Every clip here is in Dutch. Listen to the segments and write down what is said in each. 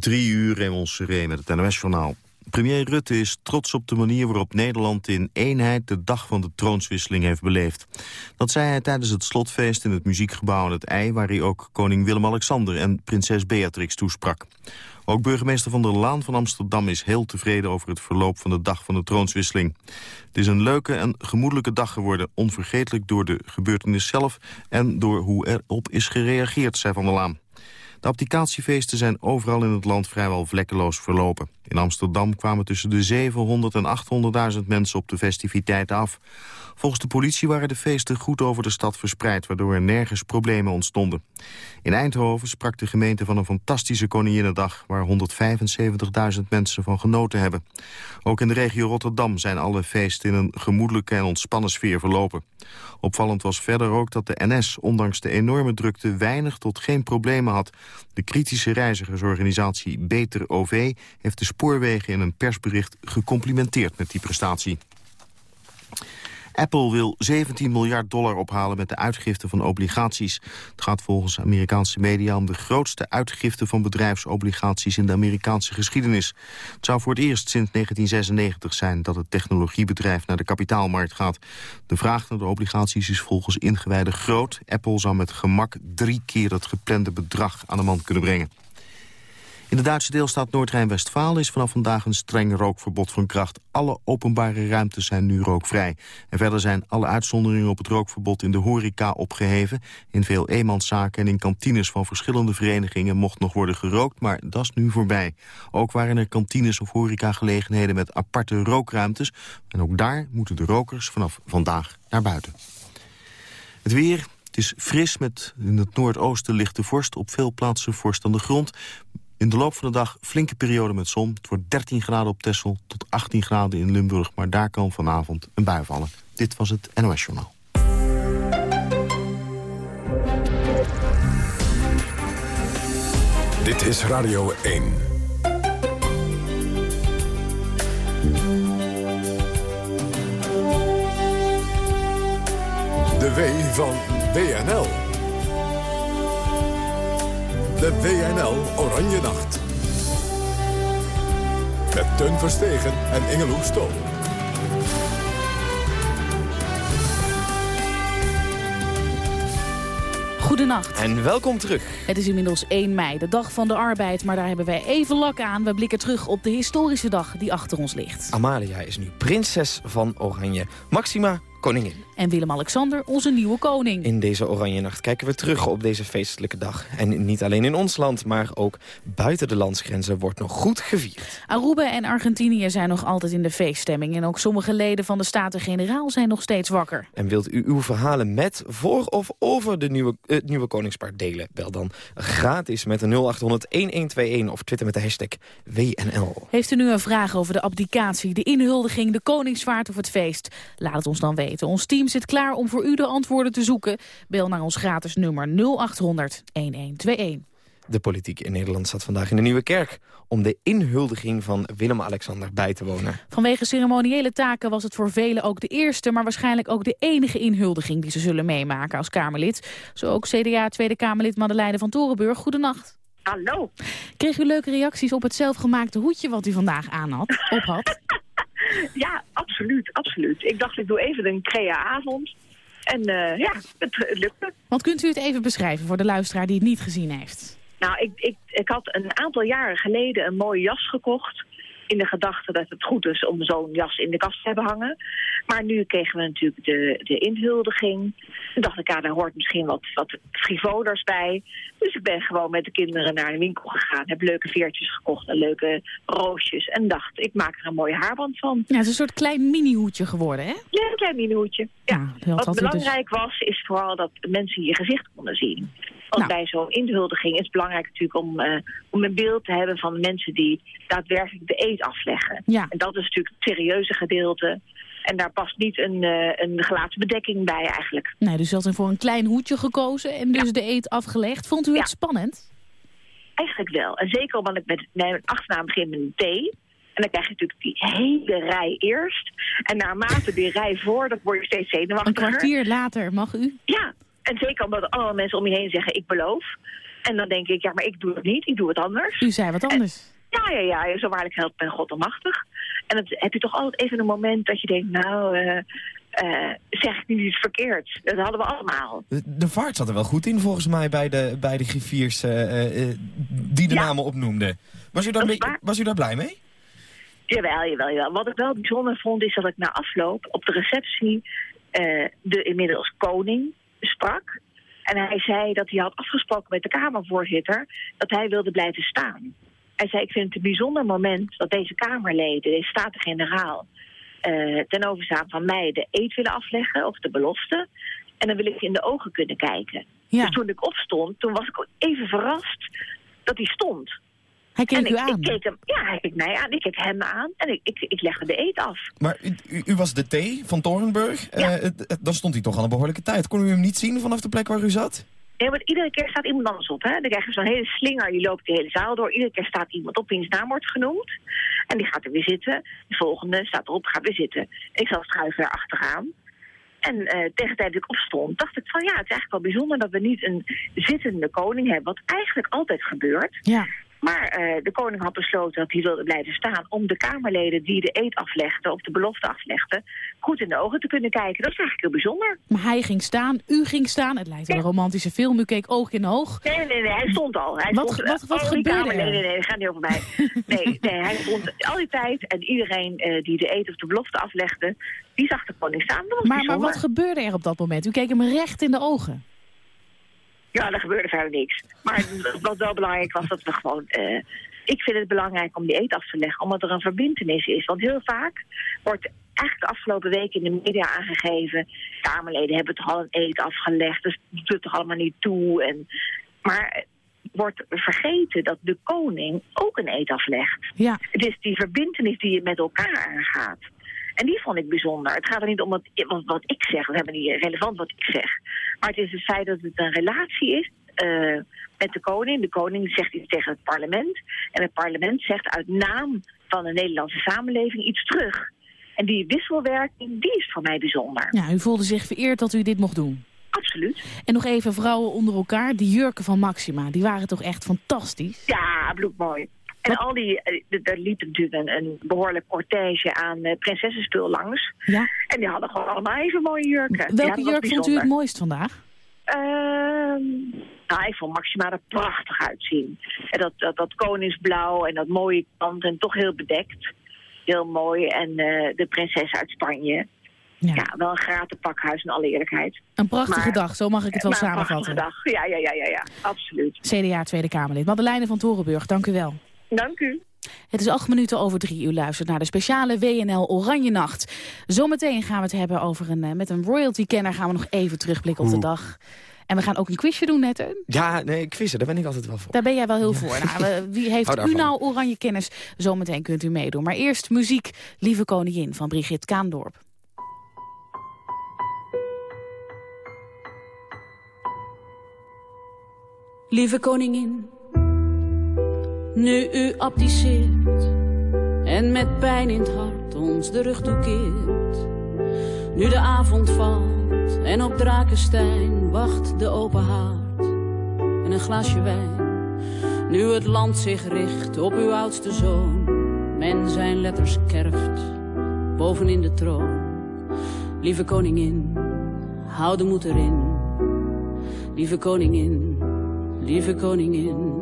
Drie uur Raymond Seré met het NOS-journaal. Premier Rutte is trots op de manier waarop Nederland in eenheid de dag van de troonswisseling heeft beleefd. Dat zei hij tijdens het slotfeest in het muziekgebouw aan het IJ... waar hij ook koning Willem-Alexander en prinses Beatrix toesprak. Ook burgemeester Van der Laan van Amsterdam is heel tevreden over het verloop van de dag van de troonswisseling. Het is een leuke en gemoedelijke dag geworden, onvergetelijk door de gebeurtenis zelf en door hoe erop is gereageerd, zei Van der Laan. De abdicatiefeesten zijn overal in het land vrijwel vlekkeloos verlopen. In Amsterdam kwamen tussen de 700 en 800.000 mensen op de festiviteiten af. Volgens de politie waren de feesten goed over de stad verspreid... waardoor er nergens problemen ontstonden. In Eindhoven sprak de gemeente van een fantastische Koninginnedag... waar 175.000 mensen van genoten hebben. Ook in de regio Rotterdam zijn alle feesten in een gemoedelijke en ontspannen sfeer verlopen. Opvallend was verder ook dat de NS, ondanks de enorme drukte... weinig tot geen problemen had. De kritische reizigersorganisatie Beter OV heeft de spoorwegen in een persbericht gecomplimenteerd met die prestatie. Apple wil 17 miljard dollar ophalen met de uitgifte van obligaties. Het gaat volgens Amerikaanse media om de grootste uitgifte van bedrijfsobligaties in de Amerikaanse geschiedenis. Het zou voor het eerst sinds 1996 zijn dat het technologiebedrijf naar de kapitaalmarkt gaat. De vraag naar de obligaties is volgens ingewijden groot. Apple zou met gemak drie keer het geplande bedrag aan de man kunnen brengen. In de Duitse deelstaat Noord-Rijn-Westfalen is vanaf vandaag een streng rookverbod van kracht. Alle openbare ruimtes zijn nu rookvrij. En verder zijn alle uitzonderingen op het rookverbod in de horeca opgeheven. In veel eenmanszaken en in kantines van verschillende verenigingen mocht nog worden gerookt, maar dat is nu voorbij. Ook waren er kantines of horecagelegenheden met aparte rookruimtes. En ook daar moeten de rokers vanaf vandaag naar buiten. Het weer, het is fris met in het noordoosten lichte vorst. Op veel plaatsen vorst aan de grond. In de loop van de dag flinke periode met zon. Het wordt 13 graden op Texel tot 18 graden in Limburg. Maar daar kan vanavond een bui vallen. Dit was het NOS Journaal. Dit is Radio 1. De W van WNL. De WNL Oranje Nacht. Met Teun Verstegen en Ingeloe Stol. Goedenacht. En welkom terug. Het is inmiddels 1 mei, de dag van de arbeid, maar daar hebben wij even lak aan. We blikken terug op de historische dag die achter ons ligt. Amalia is nu prinses van Oranje. Maxima koningin. En Willem-Alexander, onze nieuwe koning. In deze Oranje Nacht kijken we terug op deze feestelijke dag. En niet alleen in ons land, maar ook buiten de landsgrenzen wordt nog goed gevierd. Aruba en Argentinië zijn nog altijd in de feeststemming. En ook sommige leden van de Staten-Generaal zijn nog steeds wakker. En wilt u uw verhalen met, voor of over de nieuwe, het nieuwe koningspaard delen? Bel dan gratis met de 0800-1121 of twitter met de hashtag WNL. Heeft u nu een vraag over de abdicatie, de inhuldiging, de koningsvaart of het feest? Laat het ons dan weten. Ons team zit klaar om voor u de antwoorden te zoeken. Bel naar ons gratis nummer 0800 1121. De politiek in Nederland staat vandaag in de Nieuwe Kerk... om de inhuldiging van Willem-Alexander bij te wonen. Vanwege ceremoniële taken was het voor velen ook de eerste... maar waarschijnlijk ook de enige inhuldiging die ze zullen meemaken als Kamerlid. Zo ook CDA Tweede Kamerlid Madeleine van Torenburg. Goedenacht. Hallo. Kreeg u leuke reacties op het zelfgemaakte hoedje wat u vandaag aan had, op had? Ja, absoluut, absoluut. Ik dacht, ik doe even een crea-avond. En uh, ja, het, het lukte. Want kunt u het even beschrijven voor de luisteraar die het niet gezien heeft? Nou, ik, ik, ik had een aantal jaren geleden een mooie jas gekocht in de gedachte dat het goed is om zo'n jas in de kast te hebben hangen. Maar nu kregen we natuurlijk de, de inhuldiging. Toen dacht ik, ja, daar hoort misschien wat, wat frivolers bij. Dus ik ben gewoon met de kinderen naar de winkel gegaan. Heb leuke veertjes gekocht en leuke roosjes. En dacht, ik maak er een mooie haarband van. Ja, het is een soort klein mini-hoedje geworden, hè? Ja, een klein mini-hoedje. Ja. wat dus- belangrijk was, is vooral dat mensen je gezicht konden zien. Want nou. bij zo'n inhuldiging is het belangrijk natuurlijk om, uh, om een beeld te hebben van mensen die daadwerkelijk de afleggen. Ja. En dat is natuurlijk het serieuze gedeelte. En daar past niet een, uh, een gelaatsbedekking bij eigenlijk. Nee, dus u had voor een klein hoedje gekozen en dus de eet afgelegd. Vond u het spannend? Eigenlijk wel. En zeker omdat ik met mijn achternaam begin met een T. En dan krijg je natuurlijk die hele rij eerst. En naarmate die rij voor, dat word je steeds zenuwachtiger. Een kwartier later, mag u? Ja, en zeker omdat allemaal mensen om je heen zeggen, ik beloof. En dan denk ik, ja, maar ik doe het niet, ik doe het anders. U zei wat anders. Ja, ja, ja, zo waarlijk helpt ben God almachtig. En dan heb je toch altijd even een moment dat je denkt, nou, uh, uh, zeg ik nu iets verkeerds. Dat hadden we allemaal. De, de, vaart zat er wel goed in volgens mij bij de, bij de griffiers uh, die de ja. namen opnoemden. Was u, daar was u daar blij mee? Jawel, jawel, jawel. Wat ik wel bijzonder vond is dat ik na afloop op de receptie de inmiddels koning sprak. En hij zei dat hij had afgesproken met de Kamervoorzitter dat hij wilde blijven staan. Hij zei, ik vind het een bijzonder moment dat deze Kamerleden, deze Staten-Generaal, uh, ten overstaan van mij de eet willen afleggen, of de belofte. En dan wil ik in de ogen kunnen kijken. Ja. Dus toen ik opstond, toen was ik even verrast dat hij stond. Hij keek en u aan? Ik keek hem, ja, hij keek mij aan. Ik keek hem aan en ik, ik, ik legde de eet af. Maar u, u was de T van Torenburg. Ja. Uh, dan stond hij toch al een behoorlijke tijd. Kon u hem niet zien vanaf de plek waar u zat? Nee, want iedere keer staat iemand anders op. Hè? Dan krijg je zo'n hele slinger, je loopt de hele zaal door. Iedere keer staat iemand op wiens naam wordt genoemd. En die gaat er weer zitten. De volgende staat erop, gaat weer zitten. Ik zal schuiven er achteraan. En uh, tegen tijd dat ik opstond, dacht ik van ja, het is eigenlijk wel bijzonder dat we niet een zittende koning hebben. Wat eigenlijk altijd gebeurt. Ja. Maar uh, de koning had besloten dat hij wilde blijven staan... om de Kamerleden die de eed aflegden of de belofte aflegden... goed in de ogen te kunnen kijken. Dat is eigenlijk heel bijzonder. Maar hij ging staan, u ging staan. Het lijkt wel een romantische film. U keek oog in oog. Nee, nee, nee, hij stond al. Hij wat stond, wat, wat oh, gebeurde er? Nee, nee, nee, dat gaat niet over mij. nee, nee, hij stond al die tijd. En iedereen uh, die de eed of de belofte aflegde... die zag de koning staan. Maar, maar wat gebeurde er op dat moment? U keek hem recht in de ogen. Ja, er gebeurde verder niks. Maar wat wel belangrijk was, dat we gewoon... Uh, ik vind het belangrijk om die eet af te leggen, omdat er een verbindenis is. Want heel vaak wordt eigenlijk de afgelopen weken in de media aangegeven... Kamerleden hebben toch al een eet afgelegd, dus dat doet toch allemaal niet toe. En, maar wordt vergeten dat de koning ook een eet aflegt. Ja. Het is die verbindenis die je met elkaar aangaat. En die vond ik bijzonder. Het gaat er niet om wat, wat, wat ik zeg, dat hebben niet relevant wat ik zeg. Maar het is het feit dat het een relatie is uh, met de koning. De koning zegt iets tegen het parlement. En het parlement zegt uit naam van de Nederlandse samenleving iets terug. En die wisselwerking, die is voor mij bijzonder. Ja, u voelde zich vereerd dat u dit mocht doen. Absoluut. En nog even vrouwen onder elkaar. Die jurken van Maxima, die waren toch echt fantastisch? Ja, bloedmooi. En al die, er liep natuurlijk een, behoorlijk cortège aan uh, prinsessenspul langs. Ja. En die hadden gewoon allemaal even mooie jurken. Welke jurk vond u het mooist vandaag? Uh, nou, ik vond Maxima er prachtig uitzien. En dat, dat, dat koningsblauw en dat mooie kant en toch heel bedekt. Heel mooi. En uh, de prinses uit Spanje. Ja. ja. wel een gratis pakhuis in alle eerlijkheid. Een prachtige maar, dag, zo mag ik het wel samenvatten. Een prachtige dag, ja, ja, ja, ja, ja, absoluut. CDA Tweede Kamerlid. Madeleine van Torenburg, dank u wel. Dank u. Het is acht minuten over drie. U luistert naar de speciale WNL Oranje Nacht. Zometeen gaan we het hebben over een... met een royalty-kenner gaan we nog even terugblikken op de dag. En we gaan ook een quizje doen, net. Ja, nee, quizzen, daar ben ik altijd wel voor. Daar ben jij wel heel voor. Nou, wie heeft u nou oranje kennis? Zometeen kunt u meedoen. Maar eerst muziek, Lieve Koningin van Brigitte Kaandorp. Lieve koningin, nu u abdiceert en met pijn in het hart ons de rug toekeert. Nu de avond valt en op Drakenstein wacht de open haard en een glaasje wijn. Nu het land zich richt op uw oudste zoon, men zijn letters kerft bovenin de troon. Lieve koningin, hou de moed erin. Lieve koningin, lieve koningin.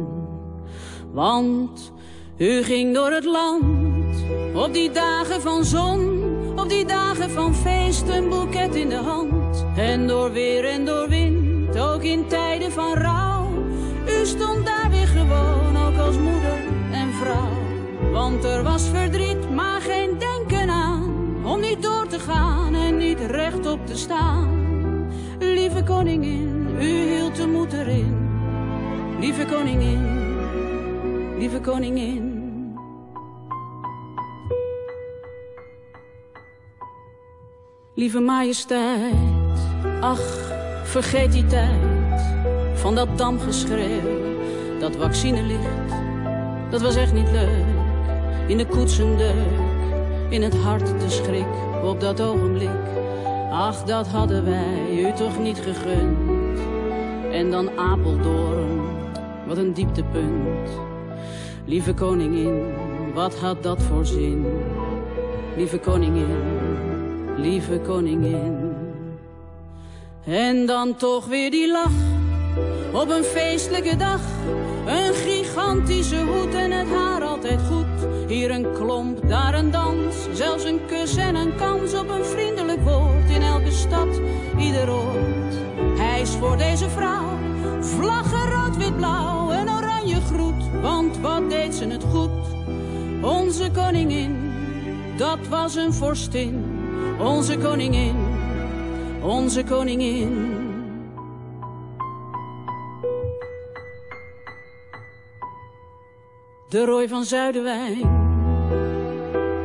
Want u ging door het land op die dagen van zon, op die dagen van feest, een boeket in de hand. En door weer en door wind, ook in tijden van rouw. U stond daar weer gewoon, ook als moeder en vrouw. Want er was verdriet, maar geen denken aan, om niet door te gaan en niet rechtop te staan. Lieve koningin, u hield de moed erin. Lieve koningin, lieve koningin. Lieve majesteit, ach, vergeet die tijd van dat damgeschreeuw, dat vaccinelicht. Dat was echt niet leuk, in de koetsendeuk, in het hart de schrik op dat ogenblik. Ach, dat hadden wij u toch niet gegund. En dan Apeldoorn wat een dieptepunt. Lieve koningin, wat had dat voor zin? Lieve koningin, lieve koningin. En dan toch weer die lach op een feestelijke dag. Een gigantische hoed en het haar altijd goed. Hier een klomp, daar een dans. Zelfs een kus en een kans op een vriendelijk woord. In elke stad, ieder oord. Hij is voor deze vrouw. Vlaggen rood, wit, blauw. Oranje want wat deed ze het goed. Onze koningin, dat was een vorstin. Onze koningin, onze koningin. De rooi van Zuiderwijn.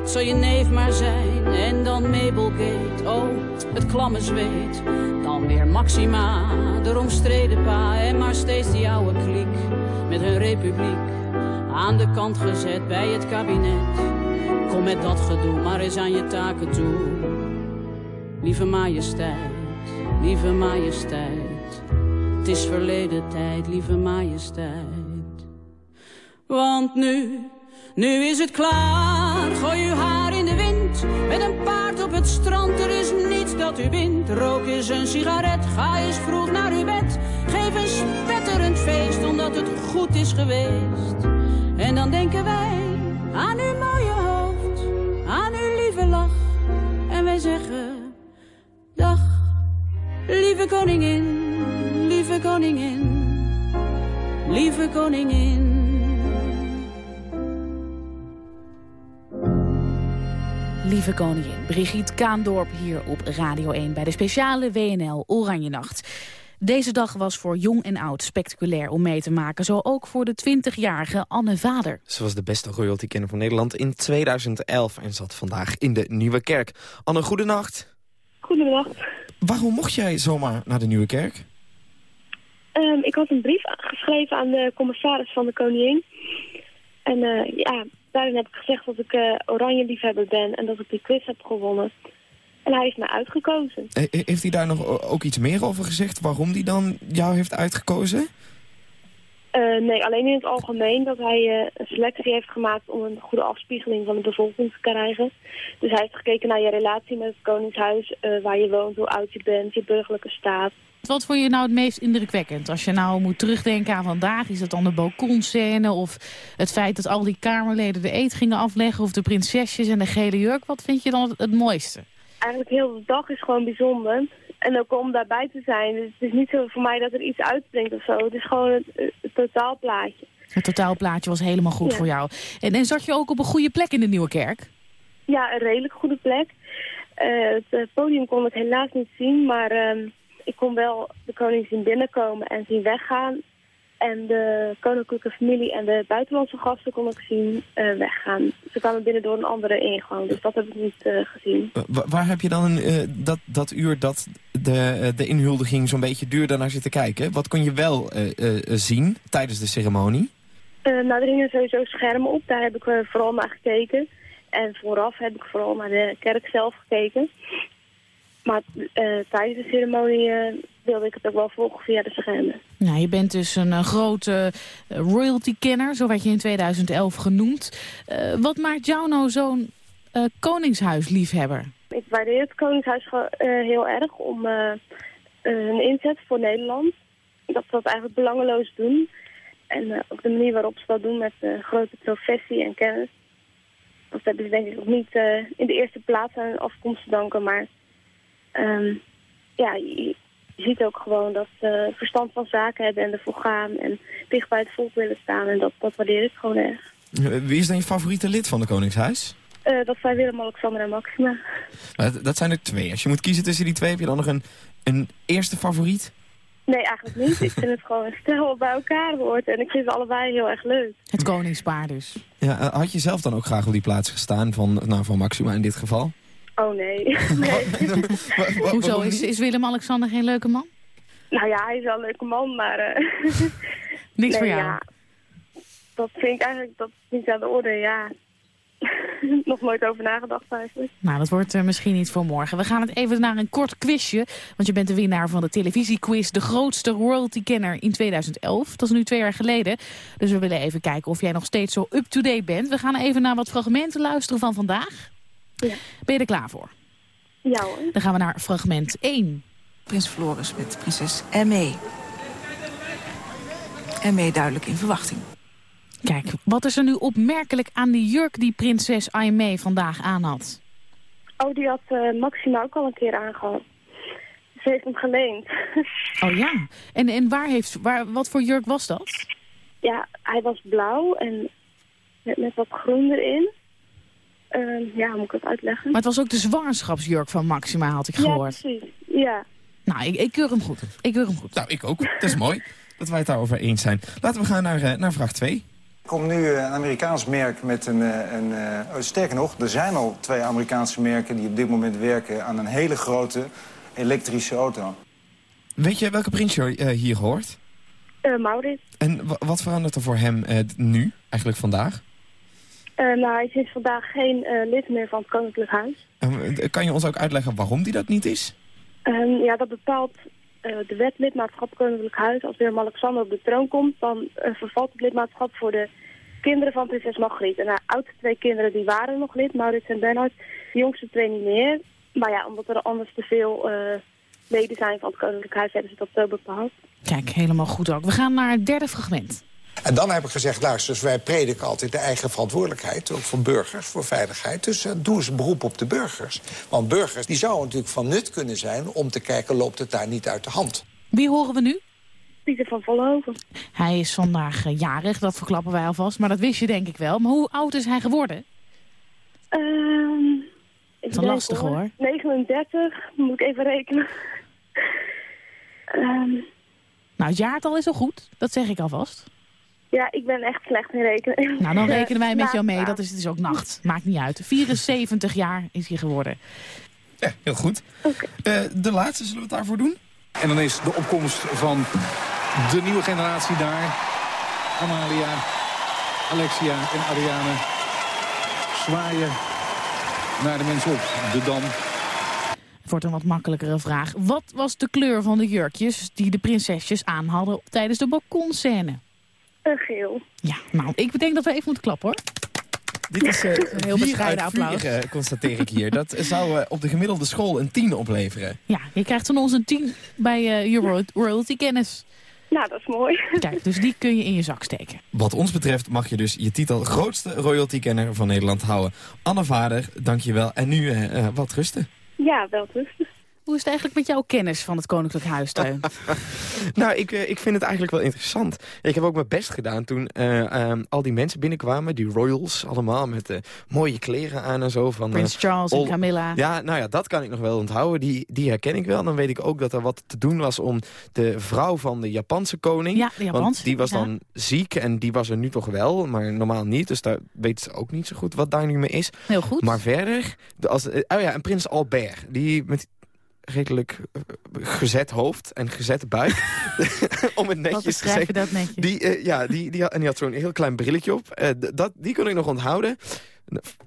Zal je neef maar zijn en dan Mabelgate. Oh, het klamme zweet. Dan weer Maxima, de omstreden pa. En maar steeds die oude kliek met hun republiek. Aan de kant gezet bij het kabinet. Kom met dat gedoe maar eens aan je taken toe. Lieve majesteit, lieve majesteit. Het is verleden tijd, lieve majesteit. Want nu, nu is het klaar. Gooi uw haar in de wind. Met een paard op het strand, er is niets dat u wint. Rook eens een sigaret, ga eens vroeg naar uw bed. Geef een spetterend feest, omdat het goed is geweest. En dan denken wij aan uw mooie hoofd, aan uw lieve lach. En wij zeggen, dag, lieve koningin, lieve koningin, lieve koningin. Lieve koningin, Brigitte Kaandorp hier op Radio 1... bij de speciale WNL Oranje Nacht. Deze dag was voor jong en oud spectaculair om mee te maken. Zo ook voor de 20-jarige Anne Vader. Ze was de beste royalty-kenner van Nederland in 2011 en zat vandaag in de Nieuwe Kerk. Anne, goedenacht. Goedenacht. Waarom mocht jij zomaar naar de Nieuwe Kerk? Um, ik had een brief geschreven aan de commissaris van de koningin. En uh, ja, daarin heb ik gezegd dat ik uh, oranje liefhebber ben en dat ik die quiz heb gewonnen. En hij heeft mij uitgekozen. He heeft hij daar nog ook iets meer over gezegd? Waarom hij dan jou heeft uitgekozen? Uh, nee, alleen in het algemeen dat hij uh, een selectie heeft gemaakt om een goede afspiegeling van de bevolking te krijgen. Dus hij heeft gekeken naar je relatie met het Koningshuis, uh, waar je woont, hoe oud je bent, je burgerlijke staat. Wat vond je nou het meest indrukwekkend? Als je nou moet terugdenken aan vandaag, is het dan de balkonscène... of het feit dat al die Kamerleden de eet gingen afleggen... of de prinsesjes en de gele jurk. Wat vind je dan het, mooiste? Eigenlijk heel de dag is gewoon bijzonder. En ook om daarbij te zijn. Dus het is niet zo voor mij dat er iets uitspringt of zo. Het is gewoon het, het totaalplaatje. Het totaalplaatje was helemaal goed Ja. voor jou. En, en zat je ook op een goede plek in de Nieuwe Kerk? Ja, een redelijk goede plek. Eh, het podium kon ik helaas niet zien, maar ehm, ik kon wel de koning zien binnenkomen en zien weggaan. En de koninklijke familie en de buitenlandse gasten kon ik zien eh, weggaan. Ze kwamen binnen door een andere ingang, dus dat heb ik niet eh, gezien. Eh, wa- waar heb je dan eh, dat, dat uur dat de, de inhuldiging zo'n beetje duurde naar zitten kijken? Wat kon je wel zien tijdens de ceremonie? Nou, er hingen sowieso schermen op, daar heb ik vooral naar gekeken. En vooraf heb ik vooral naar de kerk zelf gekeken. Maar eh, tijdens de ceremonie eh, wilde ik het ook wel volgen via de schermen. Nou, je bent dus een eh, grote royalty-kenner, zo werd je in 2011 genoemd. Wat maakt jou nou zo'n koningshuisliefhebber? Ik waardeer het Koningshuis heel erg om hun inzet voor Nederland. Dat ze dat eigenlijk belangeloos doen. En eh, ook de manier waarop ze dat doen met eh, grote professie en kennis. Dat hebben ze denk ik ook niet in de eerste plaats aan hun afkomst te danken. Maar ehm, ja, je, je ziet ook gewoon dat ze verstand van zaken hebben en ervoor gaan. En dicht bij het volk willen staan. En dat, dat waardeer ik gewoon erg. Eh, Wie is dan je favoriete lid van de Koningshuis? Eh, dat zijn Willem-Alexander en Maxima. Dat- dat zijn er twee. Als je moet kiezen tussen die twee, heb je dan nog een, een eerste favoriet? Nee, eigenlijk niet. Ik vind het gewoon een stel wat bij elkaar hoort. En ik vind ze allebei heel erg leuk. Het koningspaar dus. Ja, eh, had je zelf dan ook graag op die plaats gestaan van, nou, van Maxima in dit geval? Oh nee. Hoezo, is, is Willem-Alexander geen leuke man? nou ja, hij is wel een leuke man, maar... eh, Niks nee, voor jou? Ja, dat vind ik eigenlijk dat niet aan de orde, ja. Nog nooit over nagedacht eigenlijk. Nou, dat wordt uh, misschien niet voor morgen. We gaan het even naar een kort quizje. Want je bent de winnaar van de televisiequiz. De grootste royalty-kenner in 2011. Dat is nu twee jaar geleden. Dus we willen even kijken of jij nog steeds zo up-to-date bent. We gaan even naar wat fragmenten luisteren van vandaag. Ja. Ben je er klaar voor? Ja hoor. Dan gaan we naar fragment 1. Prins Floris met prinses Emme. Emme duidelijk in verwachting. Kijk, wat is er nu opmerkelijk aan de jurk die prinses Aimee vandaag aan had? Oh, die had uh, Maxima ook al een keer aangehad. Ze heeft hem geleend. Oh ja? En, en waar heeft, waar, wat voor jurk was dat? Ja, hij was blauw en met, met wat groen erin. Uh, ja, moet ik het uitleggen? Maar het was ook de zwangerschapsjurk van Maxima, had ik gehoord. Ja, precies. Ja. Nou, ik, ik keur hem goed. Ik keur hem goed. Nou, ik ook. Dat is mooi dat wij het daarover eens zijn. Laten we gaan naar, uh, naar vraag 2. Er komt nu een Amerikaans merk met een... een uh, sterker nog, er zijn al twee Amerikaanse merken... die op dit moment werken aan een hele grote elektrische auto. Weet je welke prins je uh, hier hoort? Uh, Maurits. En wat verandert er voor hem nu, eigenlijk vandaag? Nou, hij is vandaag geen lid meer van het Koninklijk Huis. kan je ons ook uitleggen waarom die dat niet is? Um, ja, dat bepaalt uh, de wet lidmaatschap Koninklijk Huis. Als Willem-Alexander op de troon komt, dan uh, vervalt het lidmaatschap voor de kinderen van prinses Margriet. En haar oudste twee kinderen die waren nog lid, Maurits en Bernhard. De jongste twee niet meer. Maar ja, omdat er anders te veel uh, leden zijn van het Koninklijk Huis, hebben ze dat zo bepaald. Kijk, helemaal goed ook. We gaan naar het derde fragment. En dan heb ik gezegd, luister, wij prediken altijd de eigen verantwoordelijkheid... ook voor burgers, voor veiligheid. Dus uh, doe eens een beroep op de burgers. Want burgers die zouden natuurlijk van nut kunnen zijn... om te kijken, loopt het daar niet uit de hand. Wie horen we nu? Pieter van Vollenhoven. Hij is vandaag uh, jarig, dat verklappen wij alvast. Maar dat wist je denk ik wel. Maar hoe oud is hij geworden? Um, dat is lastig hoor. hoor. 39, moet ik even rekenen. um, nou, het jaartal is al goed. Dat zeg ik alvast. Ja, ik ben echt slecht in rekenen. Nou, dan rekenen wij met jou mee. Dat is, het is ook nacht. Maakt niet uit. 74 jaar is hij geworden. Ja, heel goed. Okay. Uh, de laatste zullen we het daarvoor doen? En dan is de opkomst van de nieuwe generatie daar. Amalia, Alexia en Ariane zwaaien naar de mensen op de Dam. Het wordt een wat makkelijkere vraag. Wat was de kleur van de jurkjes die de prinsesjes aan hadden tijdens de balkonscène? Een geel. Ja, nou, ik denk dat we even moeten klappen, hoor. Dit is uh, een heel bescheiden applaus. Uh, constateer ik hier. Dat zou uh, op de gemiddelde school een 10 opleveren. Ja, je krijgt van ons een 10 bij je royalty kennis. Nou, dat is mooi. Kijk, dus die kun je in je zak steken. Wat ons betreft mag je dus je titel grootste royalty-kenner van Nederland houden. Anne Vader, dank je wel. En nu wat rusten. Ja, wel rusten. Hoe is het eigenlijk met jouw kennis van het Koninklijk Huis, Teun? nou, ik, ik vind het eigenlijk wel interessant. Ik heb ook mijn best gedaan toen uh, um, al die mensen binnenkwamen. Die royals allemaal met uh, mooie kleren aan en zo. Van, Prins Charles en Camilla. Ja, nou ja, dat kan ik nog wel onthouden. Die, die herken ik wel. Dan weet ik ook dat er wat te doen was om de vrouw van de Japanse koning. Ja, de Japanse. Want die was ja. dan ziek en die was er nu toch wel, maar normaal niet. Dus daar weten ze ook niet zo goed wat daar nu mee is. Heel goed. Maar verder, als, oh ja, en prins Albert. Die met redelijk gezet hoofd en gezette buik. Om het netjes te zeggen. dat netjes? Die, uh, ja, die, die en die had zo'n heel klein brilletje op. Uh, dat, die kon ik nog onthouden.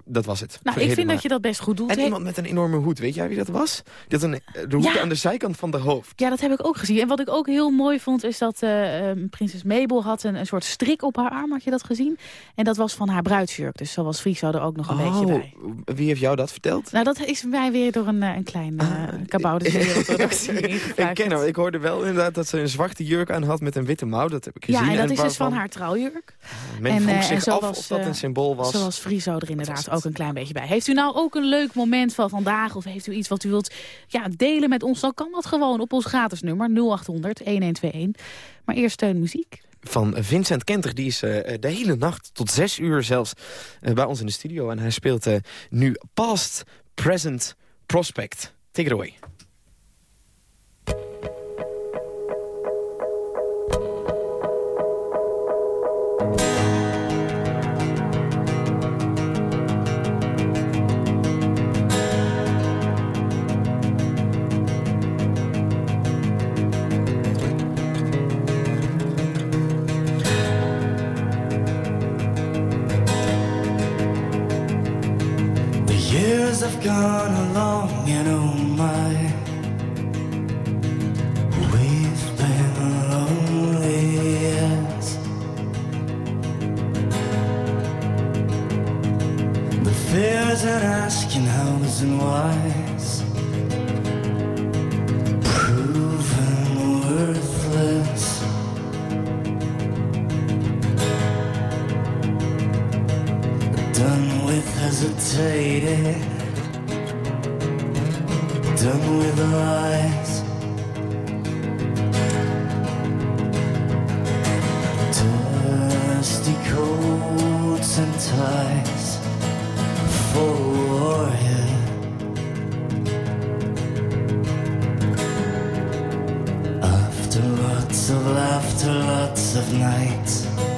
Dat was het. Nou, ik vind dat je dat best goed doet. En iemand met een enorme hoed. Weet jij wie dat was? Had een de hoed Ja. aan de zijkant van de hoofd. Ja, dat heb ik ook gezien. En wat ik ook heel mooi vond, is dat eh, eh, prinses Mabel had een, een soort strik op haar arm. Had je dat gezien? En dat was van haar bruidsjurk. Dus zo was Friso er ook nog een beetje bij. Oh, wie heeft jou dat verteld? Nou, dat is mij weer door een, eh, een klein uh, ik ken hem. Ik hoorde wel inderdaad dat ze een zwarte jurk aan had met een witte mouw. Dat heb ik gezien. Ja, en dat is dus van haar trouwjurk. Men En, vroeg eh, en zich af was, of dat eh, een symbool was. Zoals Friso er inderdaad ook een klein beetje bij. Heeft u nou ook een leuk moment van vandaag? Of heeft u iets wat u wilt ja, delen met ons? Dan kan dat gewoon op ons gratis nummer 0800 1121. Maar eerst steun muziek. van Vincent Kenter. Die is eh, de hele nacht tot zes uur zelfs eh, bij ons in de studio. En hij speelt eh, nu Past, Present, Prospect. Take it away. Lots of laughter, lots of nights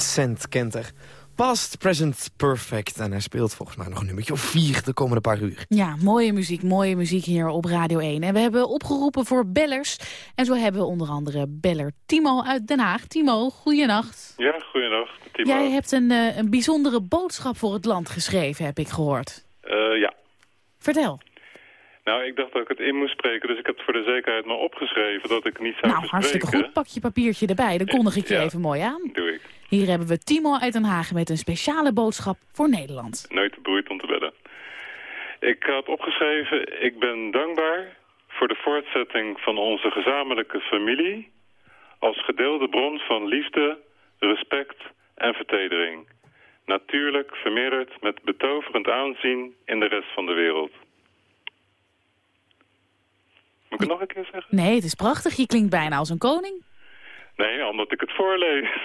Vincent Kenter. Past, present, perfect. En hij speelt volgens mij nog een nummertje of vier de komende paar uur. Ja, mooie muziek, mooie muziek hier op Radio 1. En we hebben opgeroepen voor bellers. En zo hebben we onder andere beller Timo uit Den Haag. Timo, goeienacht. Ja, goeienacht. Timo. Jij hebt een, eh, een bijzondere boodschap voor het land geschreven, heb ik gehoord. Eh, ja. Vertel. Nou, ik dacht dat ik het in moest spreken, dus ik heb het voor de zekerheid maar opgeschreven dat ik niet zou Nou, hartstikke goed. Pak je papiertje erbij. Dan kondig ik je Ja. even mooi aan. Doe ik. Hier hebben we Timo uit Den Haag met een speciale boodschap voor Nederland. Nooit te beroerd om te bellen. Ik had opgeschreven, ik ben dankbaar voor de voortzetting van onze gezamenlijke familie als gedeelde bron van liefde, respect en vertedering. Natuurlijk vermeerderd met betoverend aanzien in de rest van de wereld. Moet ik het nog een keer zeggen? Nee, het is prachtig. Je klinkt bijna als een koning. Nee, omdat ik het voorlees.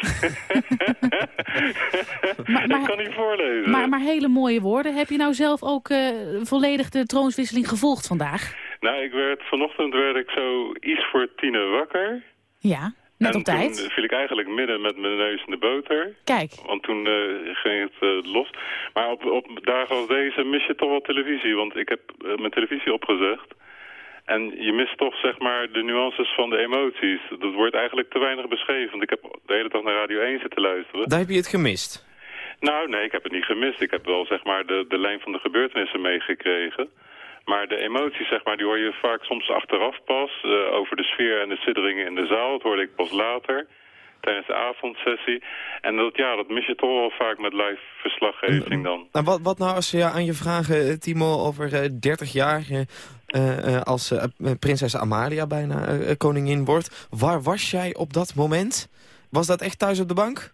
maar- ik kan niet voorlezen. Maar, maar hele mooie woorden. Heb je nou zelf ook eh, volledig de troonswisseling gevolgd vandaag? Nou, ik werd, vanochtend werd ik zo iets voor tien wakker. Ja, net en op tijd. toen viel ik eigenlijk midden met mijn neus in de boter. Kijk. Want toen eh, ging het eh, los. Maar op, op dagen als deze mis je toch wel televisie. Want ik heb mijn televisie opgezegd. En je mist toch, zeg maar, de nuances van de emoties. Dat wordt eigenlijk te weinig beschreven. Want ik heb de hele dag naar Radio 1 zitten luisteren. Daar heb je het gemist. Nou, nee, ik heb het niet gemist. Ik heb wel, zeg maar, de, de lijn van de gebeurtenissen meegekregen. Maar de emoties, zeg maar, die hoor je vaak soms achteraf pas. eh, over de sfeer en de sidderingen in de zaal. Dat hoorde ik pas later, tijdens de avondsessie. En dat, ja, dat mis je toch wel vaak met live verslaggeving dan. Nou, wat, wat nou als ze ja, aan je vragen, eh, Timo, over eh, 30 jaar... als eh, eh, prinses Amalia bijna eh, eh, koningin wordt. Waar was jij op dat moment? Was dat echt thuis op de bank?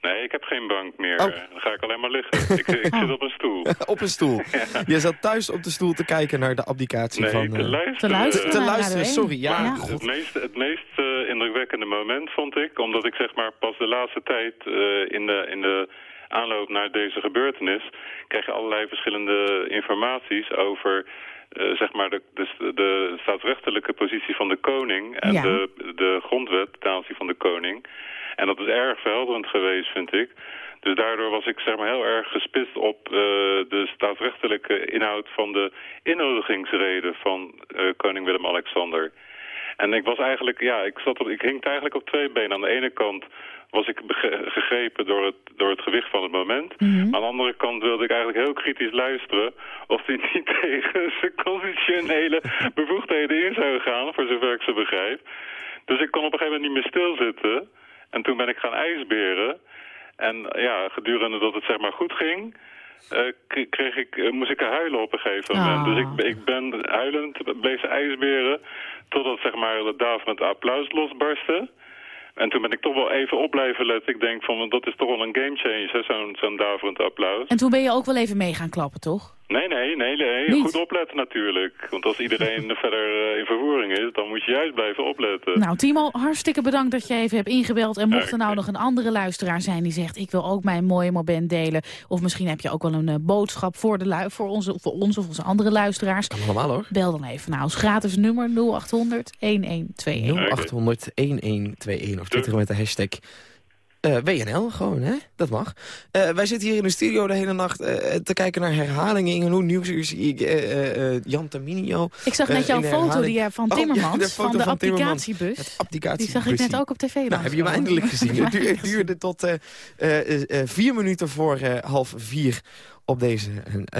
Nee, ik heb geen bank meer. Oh. Eh, Dan ga ik alleen maar liggen. ik, ik zit op een stoel. op een stoel. Je zat thuis op de stoel te kijken naar de abdicatie Nee, van... te eh, luisteren. Te luisteren Te naar luisteren, Radio 1. sorry. Ja, Maar het meest, het meest eh, indrukwekkende moment vond ik, omdat ik zeg maar pas de laatste tijd eh, in, de, in de aanloop naar deze gebeurtenis, kreeg je allerlei verschillende informaties over eh, zeg maar de, de, de staatsrechtelijke positie van de koning en Ja. de, de grondwet ten aanzien van de koning. En dat is erg verhelderend geweest, vind ik. Dus daardoor was ik zeg maar heel erg gespitst op eh, de staatsrechtelijke inhoud van de innodigingsreden van eh, koning Willem-Alexander. En ik was eigenlijk, ja, ik, zat op, ik hing eigenlijk op twee benen. Aan de ene kant was ik gegrepen door het, door het gewicht van het moment. Mhm. Aan de andere kant wilde ik eigenlijk heel kritisch luisteren... of hij niet tegen zijn constitutionele bevoegdheden in zou gaan... voor zover ik ze begrijp. Dus ik kon op een gegeven moment niet meer stilzitten. En toen ben ik gaan ijsberen. En ja, gedurende dat het zeg maar goed ging... eh, kreeg ik, eh, moest ik huilen op een gegeven moment. Ah. Dus ik, ik ben huilend bleef ijsberen... totdat zeg maar het daverend applaus losbarstte... En toen ben ik toch wel even op blijven letten. Ik denk van, dat is toch wel een gamechanger, zo'n zo'n daverend applaus. En toen ben je ook wel even mee gaan klappen, toch? Nee, nee, nee, nee. Niet? Goed opletten natuurlijk. Want als iedereen verder eh, in vervoering is, dan moet je juist blijven opletten. Nou, Timo, hartstikke bedankt dat je even hebt ingebeld. En mocht er nou nog een andere luisteraar zijn die zegt... ik wil ook mijn mooie moment delen. Of misschien heb je ook wel een eh, boodschap voor, de lui voor, onze, voor ons of onze andere luisteraars. Kan allemaal hoor. Bel dan even naar ons gratis nummer 0800 1121. 0800 1121 of twitteren met de hashtag eh, WNL gewoon, hè? Dat mag. Eh, wij zitten hier in de studio de hele nacht eh, te kijken naar herhalingen. In hoe nieuws eh, Jan Terminio. Ik zag net jouw foto die, je van Oh, ja, Timmermans, de van de van applicatiebus. Het applicatiebus. Die zag ik net ook op tv Nou, heb je hem eindelijk gezien. Het, duur- het duurde tot vier minuten voor half vier op deze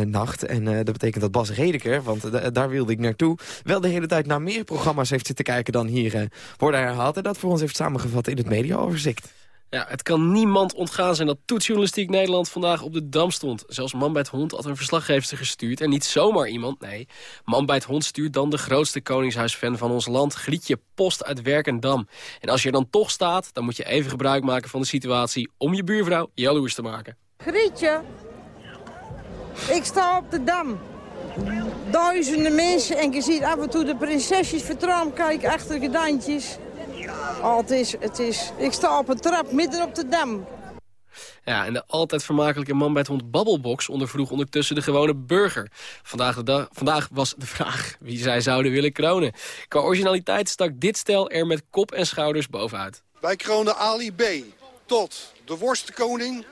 nacht. En dat betekent dat Bas Redeker, want daar wilde ik naartoe... wel de hele tijd naar meer programma's heeft zitten kijken dan hier worden herhaald. En dat voor ons heeft samengevat in het mediaoverzicht. Ja, het kan niemand ontgaan zijn dat Toetsjournalistiek Nederland vandaag op de dam stond. Zelfs Man bij het Hond had een verslaggever gestuurd. En niet zomaar iemand, nee. Man bij het Hond stuurt dan de grootste koningshuisfan van ons land... Grietje Post uit Werkendam. En als je er dan toch staat, dan moet je even gebruik maken van de situatie... om je buurvrouw jaloers te maken. Grietje, ik sta op de Dam. Duizenden mensen en je ziet af en toe de prinsesjes vertrouwen kijken achter gedantjes. Oh, het is, het is, ik sta op een trap midden op de Dam. Ja, en de altijd vermakelijke man bij het hond Babbelbox ondervroeg ondertussen de gewone burger. Vandaag, de dag, vandaag was de vraag wie zij zouden willen kronen. Qua originaliteit stak dit stel er met kop en schouders bovenuit. Wij kronen Ali B. tot de worstkoning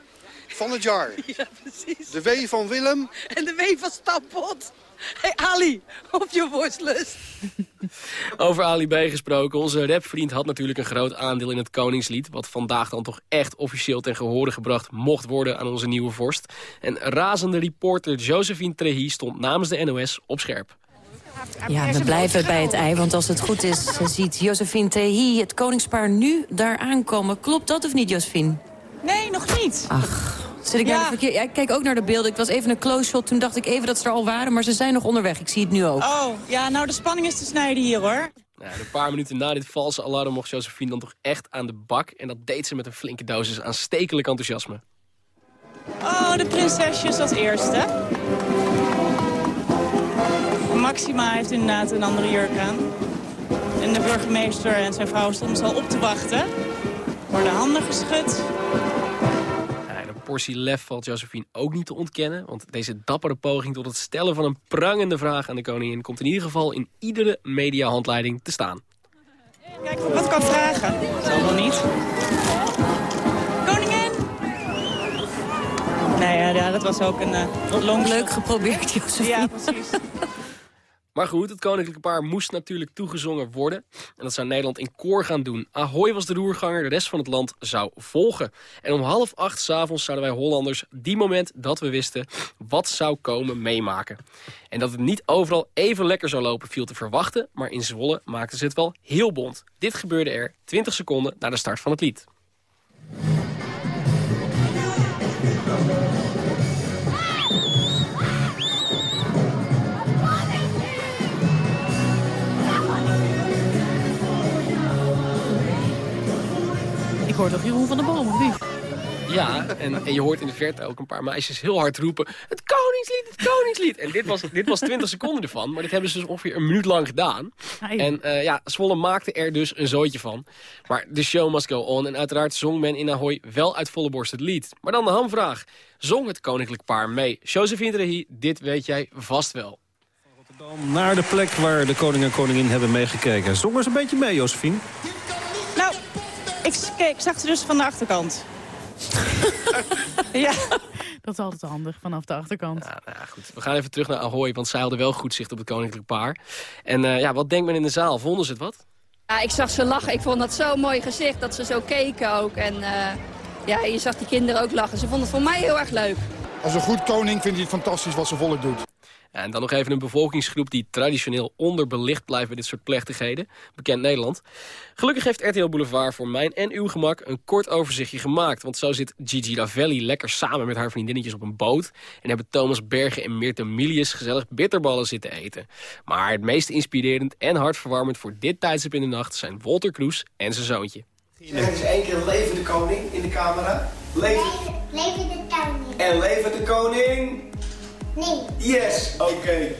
van het jaar. Ja, precies. De W van Willem. En de W van Stampot. Hé hey Ali, op je worstlust. Over Ali B gesproken, onze rapvriend had natuurlijk een groot aandeel in het Koningslied... wat vandaag dan toch echt officieel ten gehore gebracht mocht worden aan onze nieuwe vorst. En razende reporter Josephine Trehi stond namens de NOS op scherp. Ja, we blijven bij het ei, want als het goed is... ziet Josephine Tehi het koningspaar nu daar aankomen. Klopt dat of niet, Josephine? Nee, nog niet. Ach, zit ik Ja. naar de verkeer... Ja, ik kijk ook naar de beelden. Ik was even een close shot, toen dacht ik even dat ze er al waren... maar ze zijn nog onderweg, ik zie het nu ook. Oh, ja, nou de spanning is te snijden hier hoor. Nou, een paar minuten na dit valse alarm mocht Josephine dan toch echt aan de bak. En dat deed ze met een flinke dosis aanstekelijk enthousiasme. Oh, de prinsesjes als eerste. Maxima heeft inderdaad een andere jurk aan. En de burgemeester en zijn vrouw stonden ze al op te wachten. Worden handen geschud. Ja, en een portie lef valt Josephine ook niet te ontkennen. Want deze dappere poging tot het stellen van een prangende vraag aan de koningin... komt in ieder geval in iedere mediahandleiding te staan. Kijk of ik wat kan vragen. Zal wel niet. Koningin! Nee, ja, ja, dat was ook een uh, long Leuk geprobeerd, Josephine. Ja, precies. Maar goed, het koninklijke paar moest natuurlijk toegezongen worden. En dat zou Nederland in koor gaan doen. Ahoy was de roerganger, de rest van het land zou volgen. En om half acht s'avonds zouden wij Hollanders die moment dat we wisten wat zou komen meemaken. En dat het niet overal even lekker zou lopen viel te verwachten. Maar in Zwolle maakten ze het wel heel bond. Dit gebeurde er 20 seconden na de start van het lied. Ik hoor toch Jeroen van der Boom, of niet? Ja, en, en je hoort in de verte ook een paar meisjes heel hard roepen... het Koningslied, het Koningslied! En dit was, dit was 20 seconden ervan, maar dit hebben ze dus ongeveer een minuut lang gedaan. En eh, ja, Zwolle maakte er dus een zootje van. Maar de show must go on en uiteraard zong men in Ahoy wel uit volle borst het lied. Maar dan de hamvraag. Zong het koninklijk paar mee? Josephine Rehi, dit weet jij vast wel. Naar de plek waar de koning en koningin hebben meegekeken. Zong eens een beetje mee, Josephine. Ik, zag ze dus van de achterkant. ja. Dat is altijd handig, vanaf de achterkant. Ja, nou goed. We gaan even terug naar Ahoy, want zij hadden wel goed zicht op het koninklijk paar. En eh, ja, wat denkt men in de zaal? Vonden ze het wat? Ja, ik zag ze lachen. Ik vond dat zo'n mooi gezicht dat ze zo keken ook. En uh, ja, je zag die kinderen ook lachen. Ze vonden het voor mij heel erg leuk. Als een goed koning vindt hij het fantastisch wat zijn volk doet. En dan nog even een bevolkingsgroep die traditioneel onderbelicht blijft bij dit soort plechtigheden. Bekend Nederland. Gelukkig heeft RTL Boulevard voor mijn en uw gemak een kort overzichtje gemaakt. Want zo zit Gigi Ravelli lekker samen met haar vriendinnetjes op een boot. En hebben Thomas Bergen en Mirte Milius gezellig bitterballen zitten eten. Maar het meest inspirerend en hartverwarmend voor dit tijdstip in de nacht zijn Walter Kroes en zijn zoontje. Zeg eens één keer leven de koning in de camera. Leven, leven de koning. En leven de koning. Nee. Yes, oké. Okay.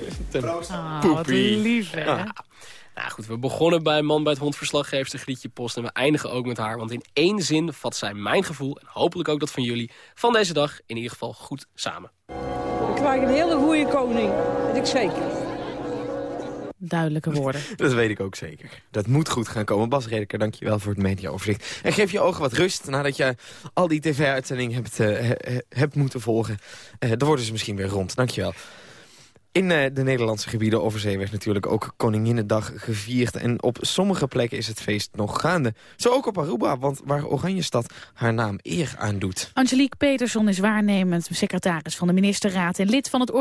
Ah, wat lief, hè? Ah. Nou goed, we begonnen bij Man bij het Hond verslaggeefster Grietje Post... en we eindigen ook met haar, want in één zin vat zij mijn gevoel... en hopelijk ook dat van jullie, van deze dag in ieder geval goed samen. Ik krijg een hele goede koning, dat ik zeker. Duidelijke woorden. Dat weet ik ook zeker. Dat moet goed gaan komen. Bas Redeker, dankjewel voor het mediaoverzicht. En geef je ogen wat rust nadat je al die tv-uitzendingen hebt, uh, hebt moeten volgen. Uh, dan worden ze misschien weer rond. Dankjewel. In uh, de Nederlandse gebieden over zee werd natuurlijk ook Koninginnedag gevierd. En op sommige plekken is het feest nog gaande. Zo ook op Aruba, want waar Oranjestad haar naam eer aan doet. Angelique Peterson is waarnemend secretaris van de ministerraad... en lid van het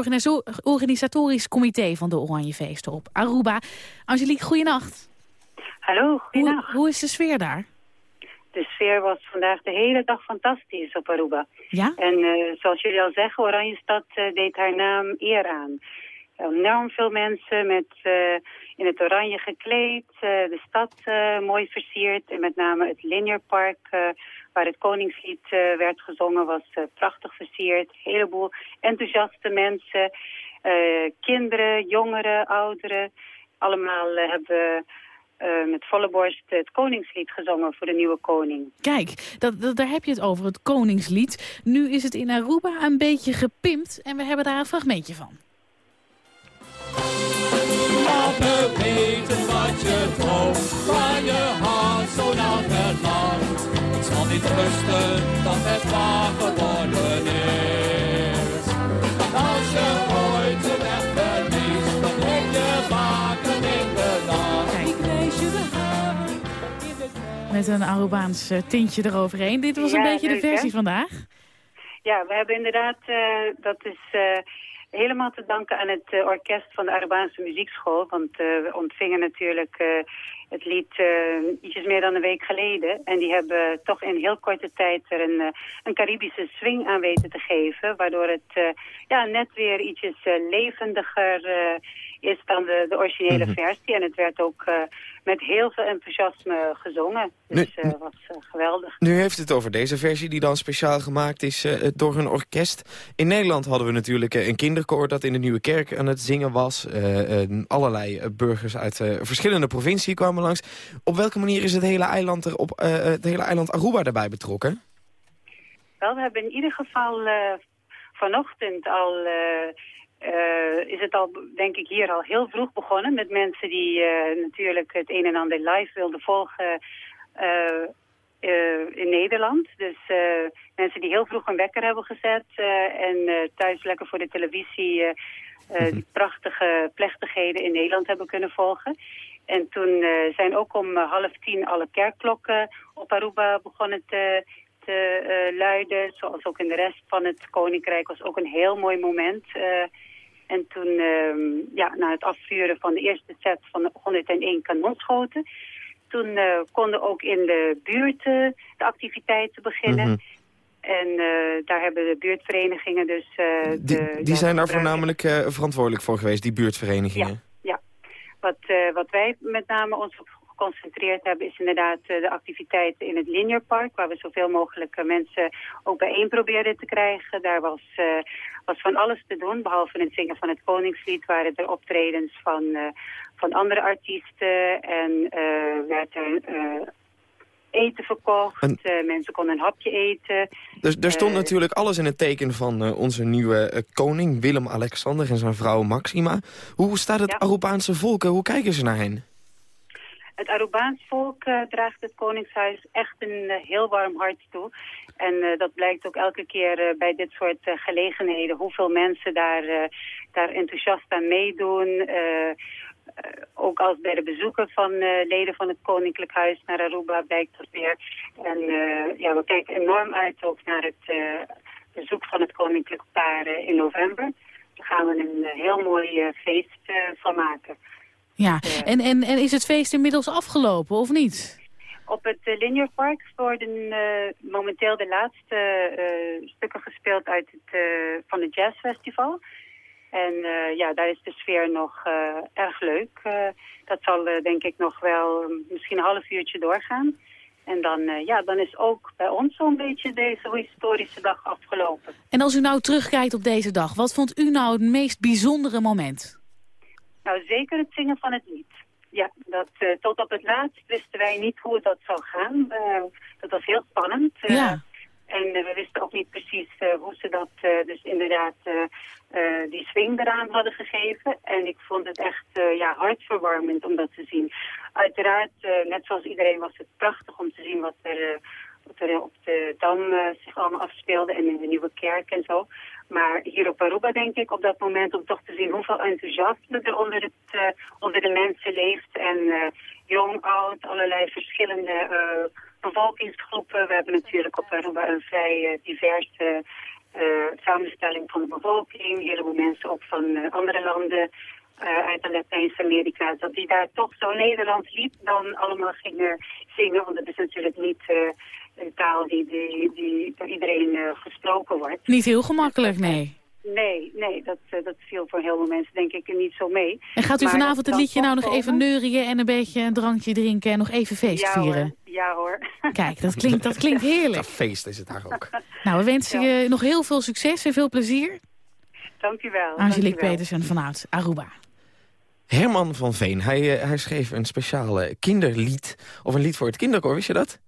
organisatorisch comité van de Oranjefeesten op Aruba. Angelique, goeienacht. Hallo, goeienacht. Hoe, hoe is de sfeer daar? De sfeer was vandaag de hele dag fantastisch op Aruba. Ja? En uh, zoals jullie al zeggen, Oranjestad uh, deed haar naam eer aan. Enorm veel mensen met, uh, in het oranje gekleed, de stad mooi versierd. En met name het Linear Park, waar het Koningslied werd gezongen, was prachtig versierd. Een heleboel enthousiaste mensen, kinderen, jongeren, ouderen. Allemaal hebben uh, met volle borst het Koningslied gezongen voor de nieuwe koning. Kijk, dat, dat, daar heb je het over, het Koningslied. Nu is het in Aruba een beetje gepimpt en we hebben daar een fragmentje van. Laat me weten wat je droomt, waar je hart zo naar verlangt. Ik zal niet rusten tot het waar geworden Met een Arubaans uh, tintje eroverheen. Dit was een Ja, beetje de versie hè? vandaag. Ja, we hebben inderdaad, eh, dat is eh, helemaal te danken aan het eh, orkest van de Arubaanse muziekschool. Want eh, we ontvingen natuurlijk eh, het lied eh, ietsjes meer dan een week geleden. En die hebben toch in heel korte tijd er een, eh, een Caribische swing aan weten te geven. Waardoor het eh, ja, net weer ietsjes eh, levendiger eh, is dan de, de originele Mhm. versie. En het werd ook eh, met heel veel enthousiasme gezongen. Dus Nu- het was eh, geweldig. Nu heeft het over deze versie die dan speciaal gemaakt is eh, door een orkest. In Nederland hadden we natuurlijk eh, een kinderkoor dat in de Nieuwe Kerk aan het zingen was. Eh, eh, allerlei eh, burgers uit eh, verschillende provincies kwamen langs. Op welke manier is het hele eiland, er op, eh, het hele eiland Aruba daarbij betrokken? Wel, we hebben in ieder geval eh, vanochtend al... eh, is het al, denk ik, hier al heel vroeg begonnen met mensen die eh, natuurlijk het een en ander live wilden volgen eh, in Nederland. Dus mensen die heel vroeg een wekker hebben gezet en thuis lekker voor de televisie eh, die prachtige plechtigheden in Nederland hebben kunnen volgen. En toen zijn ook om half tien alle kerkklokken op Aruba begonnen te, te luiden. Zoals ook in de rest van het koninkrijk was ook een heel mooi moment. En toen, ehm, ja, na het afvuren van de eerste set van de 101 kanonschoten... toen eh, konden ook in de buurt eh, de activiteiten beginnen. Mhm. En eh, daar hebben de buurtverenigingen dus... Die, de, die ja, zijn daar voornamelijk verantwoordelijk voor geweest, die buurtverenigingen. ja. Wat, eh, wat wij met name ons op geconcentreerd hebben is inderdaad eh, de activiteiten in het Linear Park, waar we zoveel mogelijk eh, mensen ook bijeen probeerden te krijgen. Daar was, eh, was van alles te doen, behalve het zingen van het Koningslied waren er optredens van, van andere artiesten en werd er eten verkocht, En- mensen konden een hapje eten. Dus er stond natuurlijk alles in het teken van onze nieuwe koning Willem-Alexander en zijn vrouw Maxima. Hoe staat het Ja. Arubaanse volk? Hoe kijken ze naar hen? Het Arubaans volk eh, draagt het Koningshuis echt een eh, heel warm hart toe. En eh, dat blijkt ook elke keer bij dit soort gelegenheden. Hoeveel mensen daar, daar enthousiast aan meedoen. ook als bij de bezoeken van leden van het Koninklijk Huis naar Aruba blijkt dat weer. En ja, we kijken enorm uit ook naar het bezoek van het Koninklijk Paar in november. Daar gaan we een heel mooi feest van maken. Ja, en, en, en is het feest inmiddels afgelopen of niet? Op het uh, Linear Park worden momenteel de laatste stukken gespeeld uit het, van het jazzfestival. En uh, ja, daar is de sfeer nog erg leuk. Dat zal denk ik nog wel misschien een half uurtje doorgaan. En dan, ja, dan is ook bij ons zo'n beetje deze historische dag afgelopen. En als u nou terugkijkt op deze dag, wat vond u nou het meest bijzondere moment? Nou, zeker het zingen van het lied. Ja, dat, tot op het laatst wisten wij niet hoe dat zou gaan. dat was heel spannend. ja. En we wisten ook niet precies hoe ze dat dus inderdaad die swing eraan hadden gegeven. En ik vond het echt ja, hartverwarmend om dat te zien. Uiteraard, net zoals iedereen was het prachtig om te zien wat er, wat er op de Dam zich allemaal afspeelde en in de Nieuwe Kerk en zo. Maar hier op Aruba denk ik op dat moment om toch te zien hoeveel enthousiasme er onder, het, onder de mensen leeft. En jong, oud, allerlei verschillende bevolkingsgroepen. We hebben natuurlijk op Aruba een vrij diverse samenstelling van de bevolking, een heleboel mensen ook van andere landen uit Latijns-Amerika, dat die daar toch zo Nederlands liep dan allemaal gingen zingen. Want het is natuurlijk niet een taal die, die, die door iedereen gesproken wordt. Niet heel gemakkelijk, nee. Nee, nee, dat, dat viel voor heel veel mensen denk ik niet zo mee. En gaat u vanavond het liedje nou nog even neurien en een beetje een drankje drinken en nog even feest ja, vieren? Hoor. Ja hoor. Kijk, dat klinkt, dat klinkt heerlijk. Een feest is het daar ook. Nou, we wensen je nog heel veel succes en veel plezier. Dank u wel. Angelique Petersen vanuit Aruba. Herman van Veen, hij, hij schreef een speciaal kinderlied, of een lied voor het kinderkoor, wist je dat?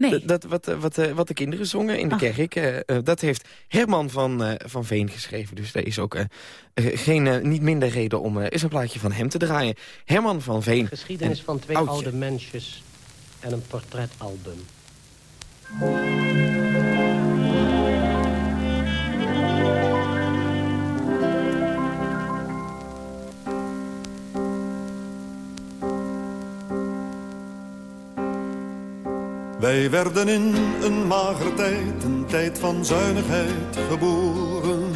Nee. Dat, wat, wat, wat de kinderen zongen in de Ach. kerk, uh, dat heeft Herman van, uh, van Veen geschreven. Dus er is ook uh, geen, niet minder reden om eens een plaatje van hem te draaien. Herman van Veen. Geschiedenis en van twee oudje. oude mensjes en een portretalbum. Wij werden in een magere tijd, een tijd van zuinigheid geboren.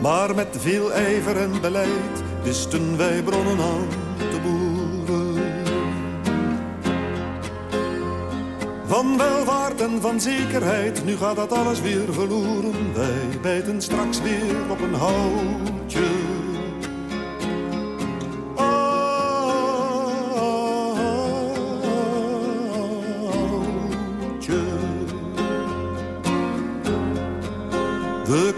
Maar met veel ijver en beleid wisten wij bronnen aan te boeren. Van welvaart en van zekerheid, nu gaat dat alles weer verloren. Wij bijten straks weer op een houtje.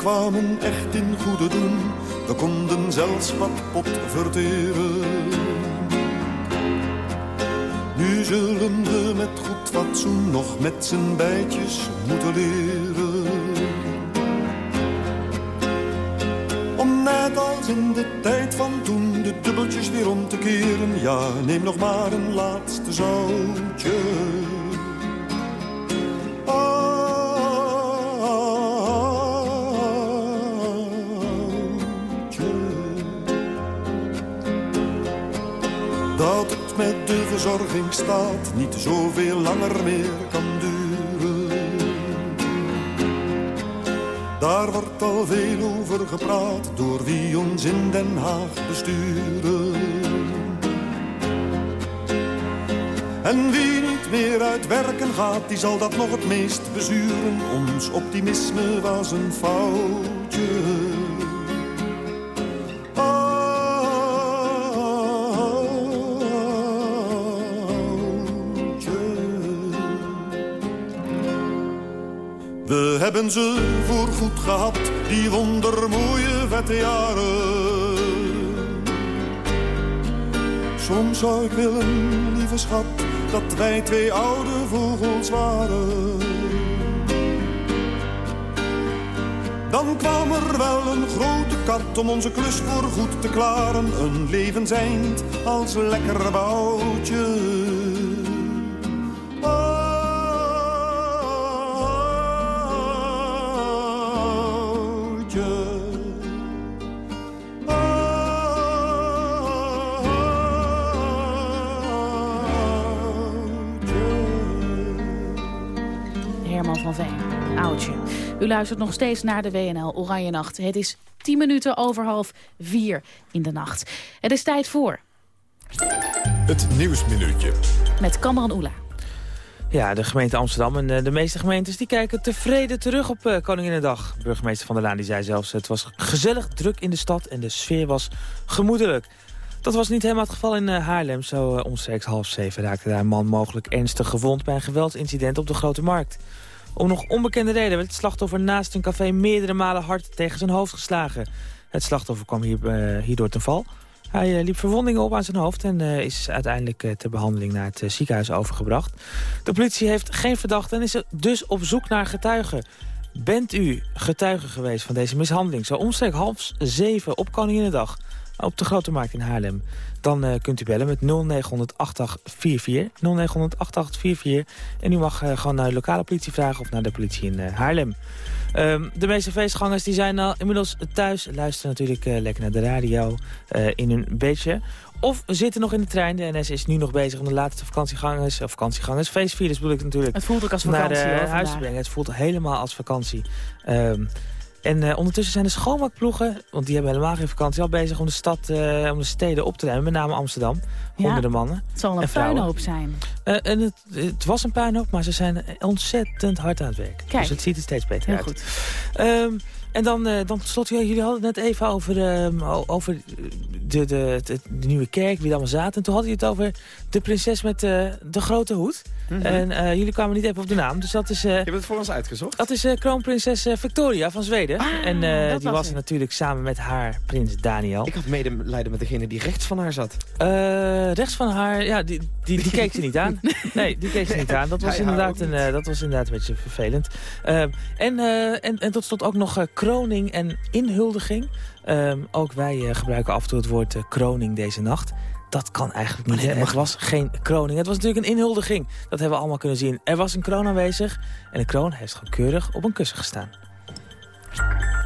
Kwamen echt in goede doen, we konden zelfs wat pot verteren. Nu zullen we met goed fatsoen nog met z'n bijtjes moeten leren. Om net als in de tijd van toen de dubbeltjes weer om te keren. Ja, neem nog maar een laatste zoutje. Met de verzorging staat niet zoveel langer meer kan duren. Daar wordt al veel over gepraat door wie ons in Den Haag besturen. En wie niet meer uit werken gaat, die zal dat nog het meest bezuren. Ons optimisme was een foutje. Hebben ze voorgoed gehad, die wondermooie vette jaren. Soms zou ik willen, lieve schat, dat wij twee oude vogels waren. Dan kwam er wel een grote kat om onze klus voorgoed te klaren. Een levenseind als lekker boutje. Oudje. U luistert nog steeds naar de WNL Oranje Nacht. Het is 10 minuten over half vier in de nacht. Het is tijd voor... Het Nieuwsminuutje. Met Cameron Oela. Ja, de gemeente Amsterdam en eh, de meeste gemeentes die kijken tevreden terug op uh, Koninginnedag. Burgemeester Van der Laan die zei zelfs, het was gezellig druk in de stad en de sfeer was gemoedelijk. Dat was niet helemaal het geval in uh, Haarlem. Zo omstreeks half zeven raakte daar een man mogelijk ernstig gewond bij een geweldsincident op de Grote Markt. Om nog onbekende reden werd het slachtoffer naast een café meerdere malen hard tegen zijn hoofd geslagen. Het slachtoffer kwam hier, uh, hierdoor ten val. Hij liep verwondingen op aan zijn hoofd en is uiteindelijk ter behandeling naar het ziekenhuis overgebracht. De politie heeft geen verdachte en is dus op zoek naar getuigen. Bent u getuige geweest van deze mishandeling? Zo omstreeks half zeven op Koninginnedag op de Grote Markt in Haarlem. Dan uh, kunt u bellen met 0900 8844. 0900 8844. En u mag uh, gewoon naar de lokale politie vragen of naar de politie in uh, Haarlem. Um, de meeste feestgangers die zijn al inmiddels thuis. Luisteren natuurlijk lekker naar de radio in hun bedje. Of zitten nog in de trein. De NS is nu nog bezig om de laatste vakantiegangers, of vakantiegangers, feestvierders bedoel ik natuurlijk. Het voelt ook als vakantie. Naar huis te brengen. Het voelt helemaal als vakantie. Um, en uh, ondertussen zijn de schoonmaakploegen, want die hebben helemaal geen vakantie, al bezig om de stad, uh, om de steden op te ruimen. Met name Amsterdam. Ja, honderden mannen. Het zal een puinhoop zijn. Uh, en het, het, was een puinhoop, maar ze zijn ontzettend hard aan het werk. Kijk. Dus het ziet er steeds beter Heel uit. Goed. Um, en dan, dan slot, jullie hadden het net even over, uh, over de, de, de, de, nieuwe kerk, wie er allemaal zaten. En toen hadden jullie het over de prinses met uh, de grote hoed. Mm -hmm. En jullie kwamen niet even op de naam. Dus dat is, Je hebt het voor ons uitgezocht? Dat is kroonprinses Victoria van Zweden. Ah, en die was er natuurlijk samen met haar prins Daniel. Ik had medelijden met degene die rechts van haar zat. rechts van haar, ja, die, die, die keek ze niet aan. Nee, die keek ze niet aan. Dat was, inderdaad een, dat was inderdaad een beetje vervelend. en, en, en tot slot ook nog kroning en inhuldiging. Um, ook wij uh, gebruiken af en toe het woord uh, kroning deze nacht. Dat kan eigenlijk niet. Nee, het was geen kroning. Het was natuurlijk een inhuldiging. Dat hebben we allemaal kunnen zien. Er was een kroon aanwezig. En de kroon heeft gewoon keurig op een kussen gestaan.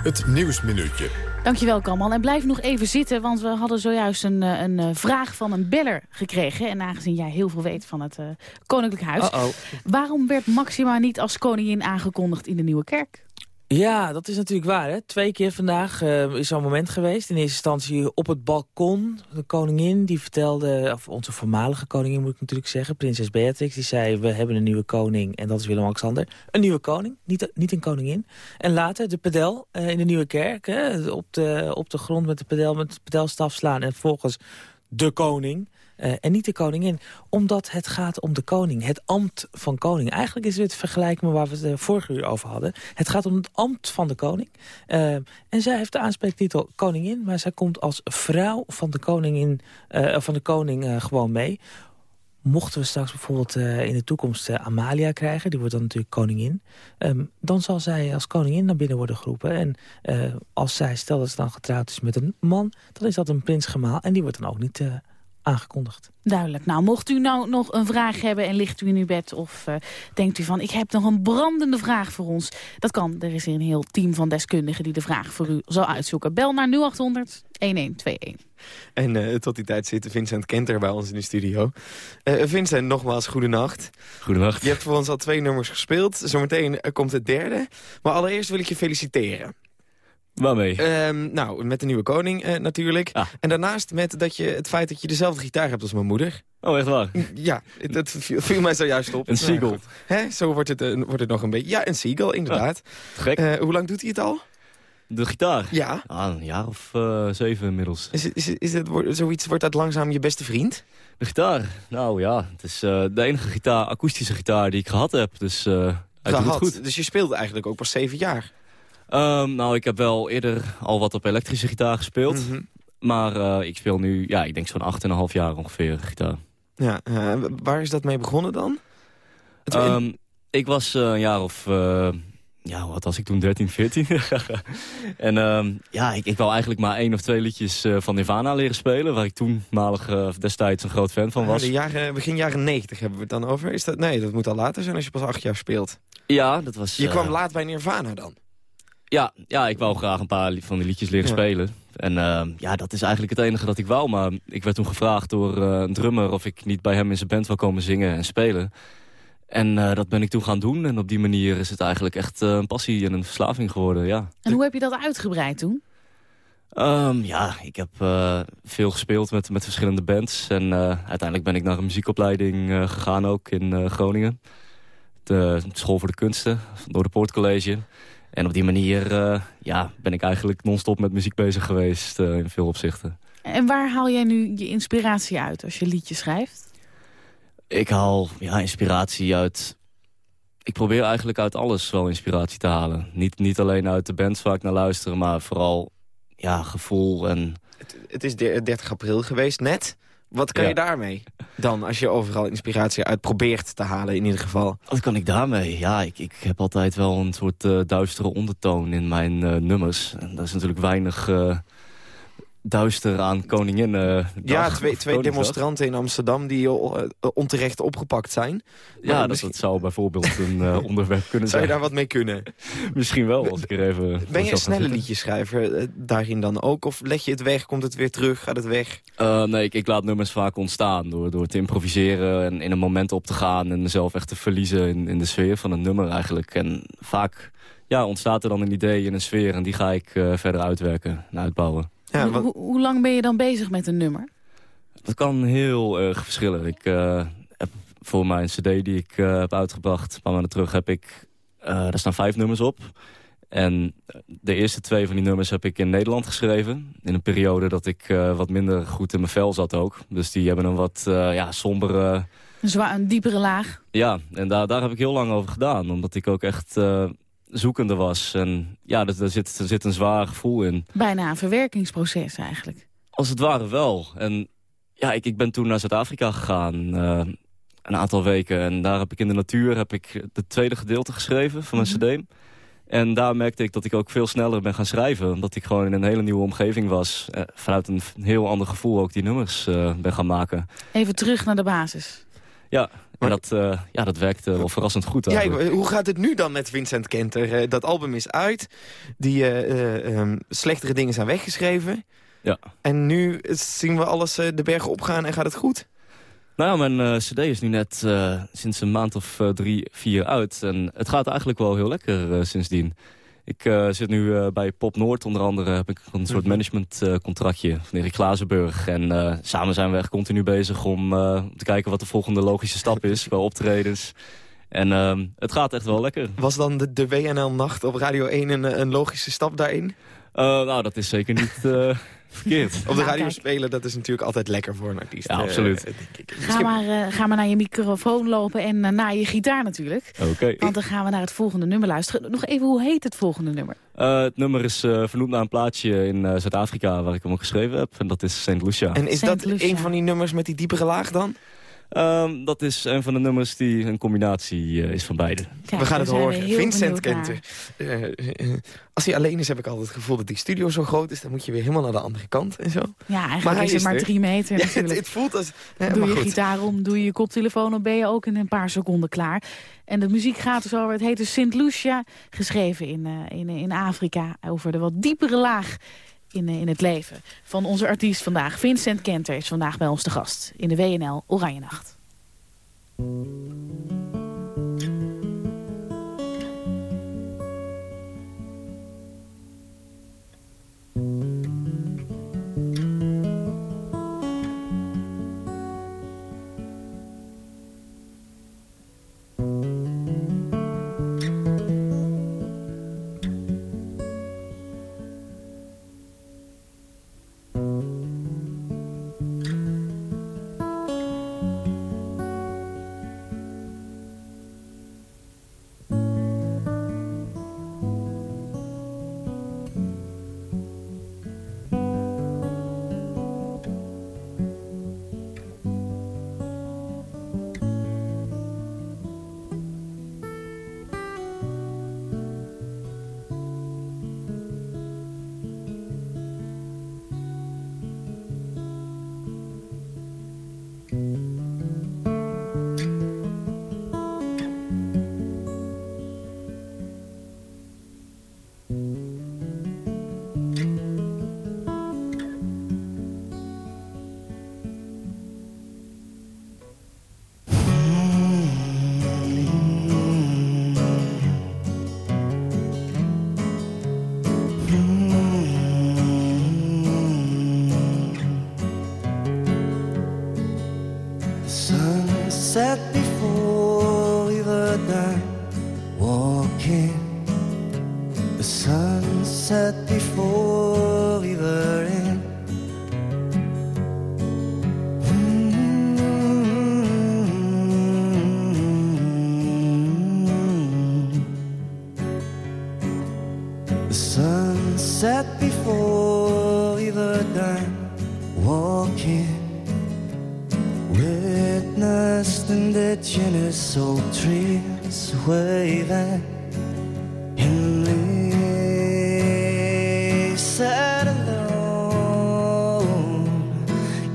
Het Nieuwsminuutje. Dankjewel, Kamal. En blijf nog even zitten, want we hadden zojuist een, een, een vraag van een beller gekregen. En aangezien jij heel veel weet van het uh, Koninklijk Huis. Uh -oh. Waarom werd Maxima niet als koningin aangekondigd in de Nieuwe Kerk? Ja, dat is natuurlijk waar. Hè? Twee keer vandaag uh, is zo'n moment geweest. In eerste instantie op het balkon. De koningin die vertelde, of onze voormalige koningin moet ik natuurlijk zeggen, prinses Beatrix. Die zei, we hebben een nieuwe koning en dat is Willem-Alexander. Een nieuwe koning, niet, niet een koningin. En later de pedel uh, in de Nieuwe Kerk. Hè? Op, de, op de grond met de pedel, met de pedelstaf slaan. En vervolgens de koning. Uh, en niet de koningin, omdat het gaat om de koning. Het ambt van koning. Eigenlijk is het met waar we het de vorige uur over hadden. Het gaat om het ambt van de koning. Uh, en zij heeft de aanspreektitel koningin, maar zij komt als vrouw van de, koningin, uh, van de koning gewoon mee. Mochten we straks bijvoorbeeld in de toekomst Amalia krijgen, die wordt dan natuurlijk koningin, um, dan zal zij als koningin naar binnen worden geroepen. En als zij, stel dat ze dan getrouwd is met een man, dan is dat een prinsgemaal en die wordt dan ook niet aangekondigd. Duidelijk. Nou, mocht u nou nog een vraag hebben en ligt u in uw bed... of uh, denkt u van, ik heb nog een brandende vraag voor ons. Dat kan. Er is een heel team van deskundigen die de vraag voor u zal uitzoeken. Bel naar 0800 1121. En uh, tot die tijd zit Vincent Kenter bij ons in de studio. Uh, Vincent, nogmaals, goedenacht. Goedenacht. Je hebt voor ons al twee nummers gespeeld. Zometeen komt het derde. Maar allereerst wil ik je feliciteren. Waarmee? Um, nou, met de nieuwe koning uh, natuurlijk. Ah. En daarnaast met dat je, het feit dat je dezelfde gitaar hebt als mijn moeder. Oh, echt waar? Ja, dat viel, viel mij zojuist op. Een Seagull. Hè? Zo wordt het, uh, wordt het nog een beetje... Ja, een Seagull, inderdaad. Ah, gek. Uh, hoe lang doet hij het al? De gitaar? Ja. Ah, een jaar of zeven inmiddels. Is, is, is het, zoiets, wordt dat langzaam je beste vriend? De gitaar? Nou ja, het is de enige gitaar, akoestische gitaar die ik gehad heb. Dus hij doet het goed. Dus je speelde eigenlijk ook pas zeven jaar? Um, nou, ik heb wel eerder al wat op elektrische gitaar gespeeld. Mm -hmm. Maar uh, ik speel nu, ja, ik denk zo'n 8,5 jaar ongeveer gitaar. Ja, uh, waar is dat mee begonnen dan? Um, ik was uh, een jaar of... uh, ja, wat was ik toen? 13, 14? en um, ja, ik, ik wou eigenlijk maar één of twee liedjes van Nirvana leren spelen... waar ik toenmalig destijds een groot fan van was. de jaren, begin jaren 90 hebben we het dan over. Is dat, nee, dat moet al later zijn als je pas acht jaar speelt. Ja, dat was... Je kwam laat bij Nirvana dan? Ja, ja, ik wou graag een paar van die liedjes leren ja. spelen. En uh, ja, dat is eigenlijk het enige dat ik wou. Maar ik werd toen gevraagd door uh, een drummer of ik niet bij hem in zijn band wil komen zingen en spelen. En eh, dat ben ik toen gaan doen. En op die manier is het eigenlijk echt eh, een passie en een verslaving geworden, ja. En hoe heb je dat uitgebreid toen? Ehm, ja, ik heb eh, veel gespeeld met, met verschillende bands. En uiteindelijk ben ik naar een muziekopleiding gegaan ook in Groningen. De School voor de Kunsten, door de Poortcollege. En op die manier ja, ben ik eigenlijk non-stop met muziek bezig geweest in veel opzichten. En waar haal jij nu je inspiratie uit als je liedjes schrijft? Ik haal ja, inspiratie uit... Ik probeer eigenlijk uit alles wel inspiratie te halen. Niet, niet alleen uit de bands waar ik naar luister, maar vooral ja, gevoel en... Het, het is 30 april geweest, net. Wat kan je daarmee dan, als je overal inspiratie uit probeert te halen in ieder geval? Wat kan ik daarmee? Ja, ik, ik heb altijd wel een soort uh, duistere ondertoon in mijn uh, nummers. En dat is natuurlijk weinig... Uh, duister aan koningin. Uh, ja, twee, twee demonstranten in Amsterdam die uh, onterecht opgepakt zijn. ja, dat, zou bijvoorbeeld een uh, onderwerp kunnen zijn. Zou je daar wat mee kunnen? Misschien wel, als ik er even... Ben je een snelle liedjeschrijver daarin dan ook? Of leg je het weg, komt het weer terug, gaat het weg? nee, ik, ik, laat nummers vaak ontstaan door, door te improviseren... en in een moment op te gaan en mezelf echt te verliezen in, in de sfeer van een nummer eigenlijk. En vaak ja, ontstaat er dan een idee in een sfeer... en die ga ik verder uitwerken en uitbouwen. Ja, hoe lang ben je dan bezig met een nummer? Dat kan heel erg verschillen. Ik uh, heb voor mijn cd die ik uh, heb uitgebracht, een paar maanden terug, heb ik... Uh, daar staan vijf nummers op. En de eerste twee van die nummers heb ik in Nederland geschreven. In een periode dat ik wat minder goed in mijn vel zat ook. Dus die hebben een wat ja, sombere... Een, zwaar, een diepere laag? Ja, en daar, daar heb ik heel lang over gedaan. Omdat ik ook echt zoekende was. En ja, er, zit, er zit een zwaar gevoel in. Bijna een verwerkingsproces eigenlijk. Als het ware wel. En ja, ik, ik ben toen naar Zuid-Afrika gegaan. Uh, een aantal weken. En daar heb ik in de natuur heb ik het tweede gedeelte geschreven van mijn mm cd. En daar merkte ik dat ik ook veel sneller ben gaan schrijven. Omdat ik gewoon in een hele nieuwe omgeving was. Eh, vanuit een heel ander gevoel ook die nummers uh, ben gaan maken. Even terug naar de basis. Ja, maar dat, uh, ja, dat werkte wel verrassend goed. Ja, hoe gaat het nu dan met Vincent Kenter? Uh, dat album is uit. Die um, slechtere dingen zijn weggeschreven. Ja. En nu zien we alles de bergen opgaan en gaat het goed? Nou ja, mijn cd is nu net sinds een maand of drie, vier uit. En het gaat eigenlijk wel heel lekker sindsdien. Ik uh, zit nu uh, bij Pop Noord onder andere. Heb ik een soort mhm. managementcontractje uh, van Erik Glazenburg. En samen zijn we echt continu bezig om te kijken wat de volgende logische stap is qua optredens. En ehm, het gaat echt wel lekker. Was dan de, de WNL-nacht op Radio 1 een, een logische stap daarin? nou, dat is zeker niet verkeerd. Op de radio spelen, dat is natuurlijk altijd lekker voor een artiest. Ja, absoluut. Uh, denk ik. Ga, maar, uh, ga maar naar je microfoon lopen en uh, naar je gitaar natuurlijk. Oké. Want dan gaan we naar het volgende nummer luisteren. Nog even, hoe heet het volgende nummer? het nummer is vernoemd naar een plaatsje in Zuid-Afrika waar ik hem ook geschreven heb. En dat is St. Lucia. En is dat een van die nummers met die diepere laag dan? Um, dat is een van de nummers die een combinatie uh, is van beide. we gaan het horen. Vincent kent uh, uh, Als hij alleen is, heb ik altijd het gevoel dat die studio zo groot is. Dan moet je weer helemaal naar de andere kant en zo. Ja, eigenlijk maar is het maar drie meter natuurlijk. Ja, het, het, voelt als... doe je gitaar om, doe je je koptelefoon op, ben je ook in een paar seconden klaar. En de muziek gaat dus over, het heet dus Sint Lucia. Geschreven in, in, in Afrika over de wat diepere laag in, in het leven van onze artiest vandaag. Vincent Kenter is vandaag bij ons de gast in de WNL Oranje Nacht.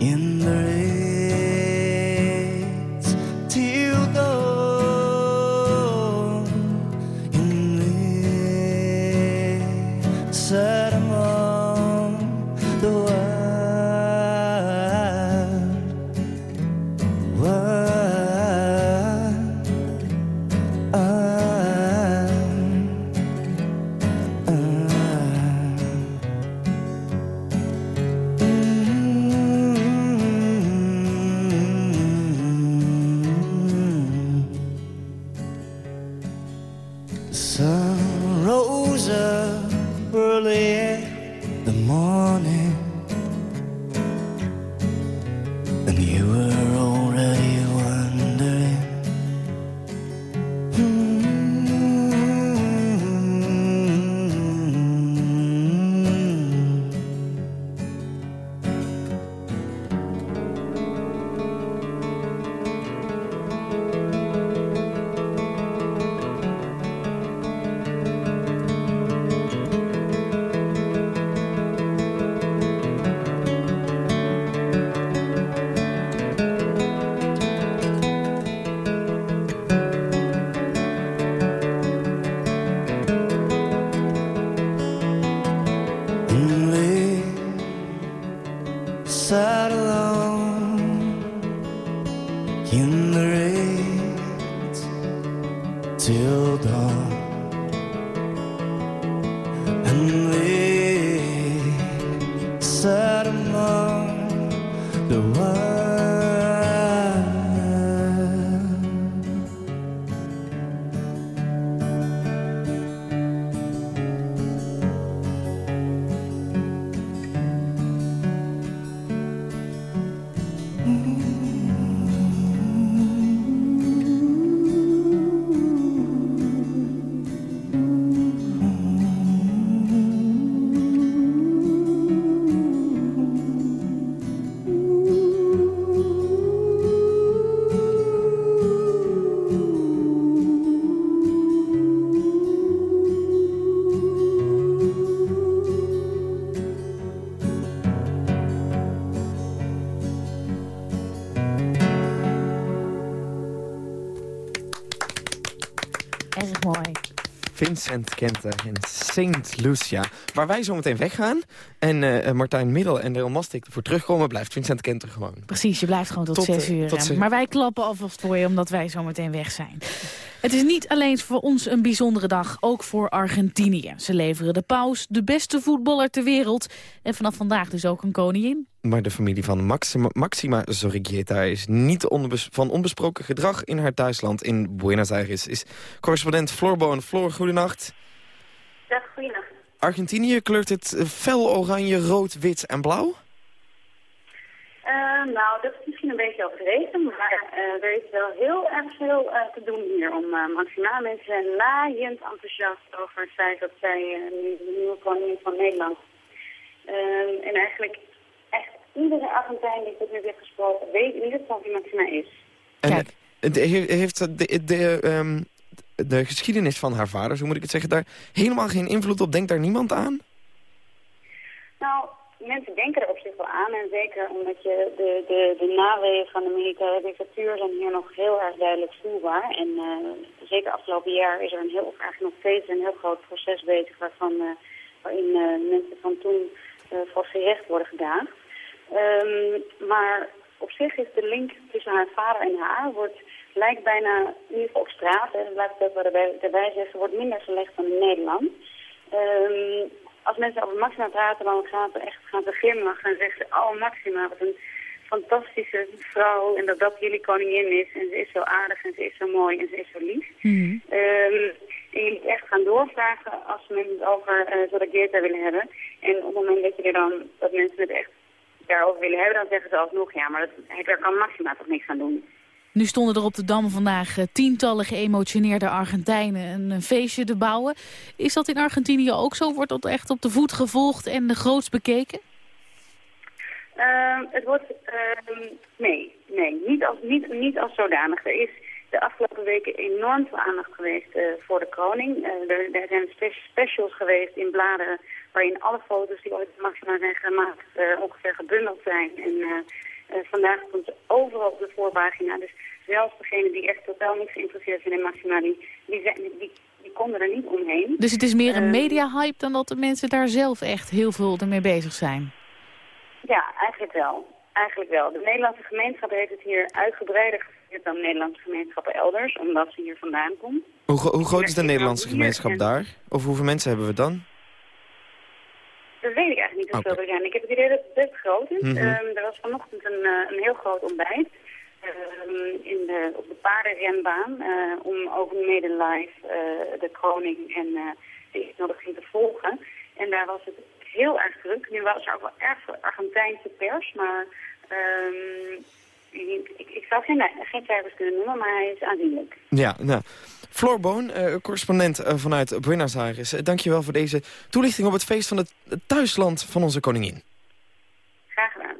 In the Vincent Kenter in St. Lucia. Waar wij zo meteen weggaan. En eh, Martijn Middel en Deel Mastik ervoor terugkomen... blijft Vincent Kenter gewoon. Precies, je blijft gewoon tot, Tot, zes eh, uur. tot eh, zes- Maar wij klappen alvast voor je, omdat wij zo meteen weg zijn. Het is niet alleen voor ons een bijzondere dag, ook voor Argentinië. Ze leveren de paus, de beste voetballer ter wereld. En vanaf vandaag dus ook een koningin. Maar de familie van Maxima, Maxima Zorrigueta is niet onbes- van onbesproken gedrag in haar thuisland in Buenos Aires. Is correspondent Floor Boon. Floor, goedenacht. Dag. Argentinië kleurt het fel oranje, rood, wit en blauw? Eh, nou, dat is een beetje overdreven, maar eh, er is wel heel erg veel eh, te doen hier om uh, maximaal mensen zijn naaiend enthousiast over het feit dat zij uh, nu de nieuwe koningin van Nederland. Uh, en eigenlijk echt iedere Argentijn die ik tot nu heb gesproken weet in ieder geval wie Maxima is. En heeft de, de, de, ehm, de geschiedenis van haar vader, zo moet ik het zeggen, daar helemaal geen invloed op? Denkt daar niemand aan? Nou, mensen denken er op zich wel aan. En zeker omdat je de, de, de naweeën van de militaire dictatuur zijn hier nog heel erg duidelijk voelbaar. En uh, zeker afgelopen jaar is er een heel, eigenlijk nog steeds een heel groot proces bezig waarvan, uh, waarin uh, mensen van toen voor gerecht worden gedaan. Um, maar op zich is de link tussen haar vader en haar wordt lijkt bijna, in ieder geval op straat, hè, dat laat ik ook erbij, erbij zeggen, wordt minder gelegd dan in Nederland. Um, als mensen over Maxima praten, dan gaan ze echt gaan ze glimlachen en zeggen ze, oh Maxima, wat een fantastische vrouw en dat dat jullie koningin is en ze is zo aardig en ze is zo mooi en ze is zo lief. Mm -hmm. um, en je moet echt gaan doorvragen als mensen het over uh, willen hebben. En op het moment dat, je er dan, dat mensen het echt daarover willen hebben, dan zeggen ze alsnog ja, maar dat, daar kan Maxima toch niks aan doen. Nu stonden er op de Dam vandaag uh, tientallen geëmotioneerde Argentijnen een, feestje te bouwen. Is dat in Argentinië ook zo? Wordt dat echt op de voet gevolgd en de grootst bekeken? Uh, het wordt, uh, nee, nee niet, als, niet, niet als zodanig. Er is de afgelopen weken enorm veel aandacht geweest uh, voor de koning. Er, er, zijn specials geweest in bladen waarin alle foto's die ooit maximaal zijn gemaakt ongeveer gebundeld zijn. En vandaag komt ze overal op de voorpagina. Dus zelfs degenen die echt totaal niet geïnteresseerd zijn in Maxima, die, die, die, die konden er niet omheen. Dus het is meer een media-hype dan dat de mensen daar zelf echt heel veel mee bezig zijn? Ja, eigenlijk wel. Eigenlijk wel. De Nederlandse gemeenschap heeft het hier uitgebreider gevierd dan Nederlandse gemeenschappen elders, omdat ze hier vandaan komt. Hoe, hoe groot is de Nederlandse gemeenschap daar? Of hoeveel mensen hebben we dan? Dat weet ik eigenlijk niet hoeveel okay. er zijn. Ik heb het idee dat het best groot is. Mm er was vanochtend een, uh, een heel groot ontbijt uh, in de, op de paardenrenbaan uh, om ook mede live uh, de koning en de innodiging te volgen. En daar was het heel erg druk. Nu was er ook wel erg veel Argentijnse pers, maar um, ik, ik, zou geen, geen cijfers kunnen noemen, maar hij is aanzienlijk. Ja, nou. Floor Boon, uh, correspondent uh, vanuit Buenos Aires. Uh, dankjewel voor deze toelichting op het feest van het thuisland van onze koningin. Graag gedaan.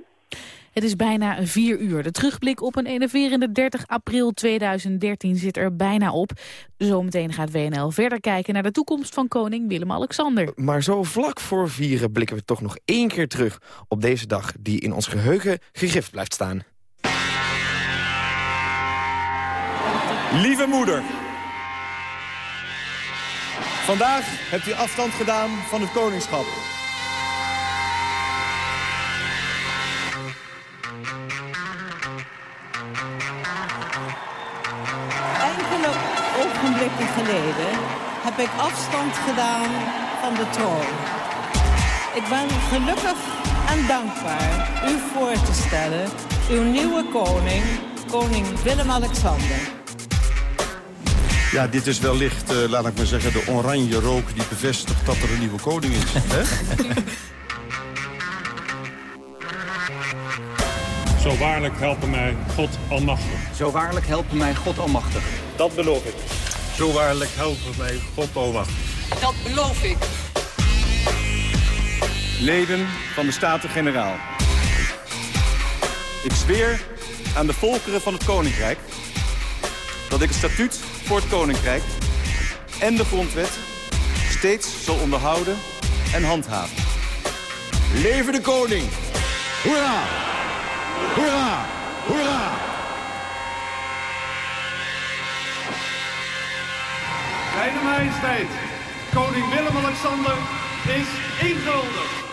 Het is bijna vier uur. De terugblik op een enerverende 30 april 2013 zit er bijna op. Zometeen gaat WNL verder kijken naar de toekomst van koning Willem-Alexander. Maar zo vlak voor vieren blikken we toch nog één keer terug... op deze dag die in ons geheugen gegrift blijft staan. Lieve moeder. Vandaag hebt u afstand gedaan van het koningschap. ogenblikken geleden heb ik afstand gedaan van de troon. Ik ben gelukkig en dankbaar u voor te stellen, uw nieuwe koning, koning Willem-Alexander. Ja, dit is wellicht, uh, laat ik maar zeggen, de oranje rook die bevestigt dat er een nieuwe koning is. hè? Zo waarlijk helpen mij God Almachtig. Zo waarlijk helpen mij God Almachtig. Dat beloof ik. Zo waarlijk helpen mij God Almachtig. Dat beloof ik. Leden van de Staten-Generaal. Ik zweer aan de volkeren van het Koninkrijk... dat ik het statuut voor het Koninkrijk en de grondwet steeds zal onderhouden en handhaven. Leven de koning! Hoera! Hoera! Hoera! Zijne majesteit, koning Willem-Alexander is ingehuldigd.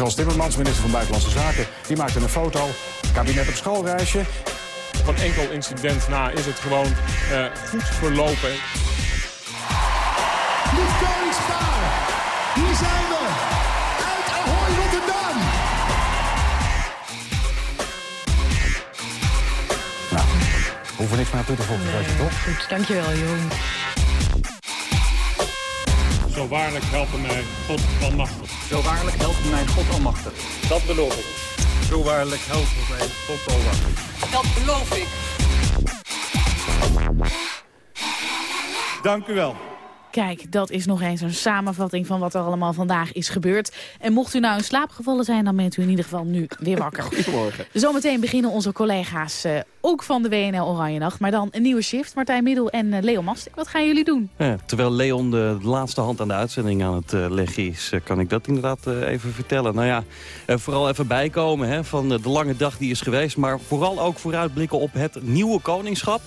Frans Timmermans, minister van Buitenlandse Zaken, die maakte een foto. Kabinet op schoolreisje. Van enkel incident na is het gewoon uh, goed verlopen. Koningspaar, hier zijn we, uit Ahoy, Rotterdam. Nou, hoeven niks meer toe te voegen, nee, toch? Goed, dankjewel, Jeroen. Zo waarlijk helpen mij God almachtig. Zo waarlijk helpen mij God almachtig. Dat beloof ik. Zo waarlijk helpen mij God almachtig. Dat beloof ik. Dank u wel. Kijk, dat is nog eens een samenvatting van wat er allemaal vandaag is gebeurd. En mocht u nou in slaap gevallen zijn, dan bent u in ieder geval nu weer wakker. Goedemorgen. Zometeen beginnen onze collega's uh, ook van de WNL Oranje Nacht. Maar dan een nieuwe shift. Martijn Middel en uh, Leo Mastik. Wat gaan jullie doen? Ja, terwijl Leon de laatste hand aan de uitzending aan het uh, leggen is... kan ik dat inderdaad even vertellen. Nou ja, vooral even bijkomen hè, van de lange dag die is geweest. Maar vooral ook vooruitblikken op het nieuwe koningschap.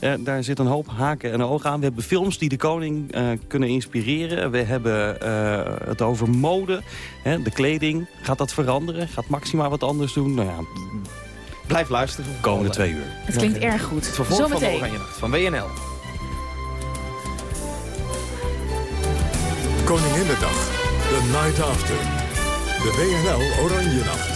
Uh, daar zit een hoop haken en ogen aan. We hebben films die de koning uh, kunnen inspireren. We hebben uh, het over mode, hè, de kleding. Gaat dat veranderen? Gaat Maxima wat anders doen? Nou ja, Blijf luisteren. Komende twee uur. Het klinkt erg goed. Het vervolg Zometeen. van de Oranje Nacht van WNL. Koninginnedag. The Night After. De WNL Oranje Nacht.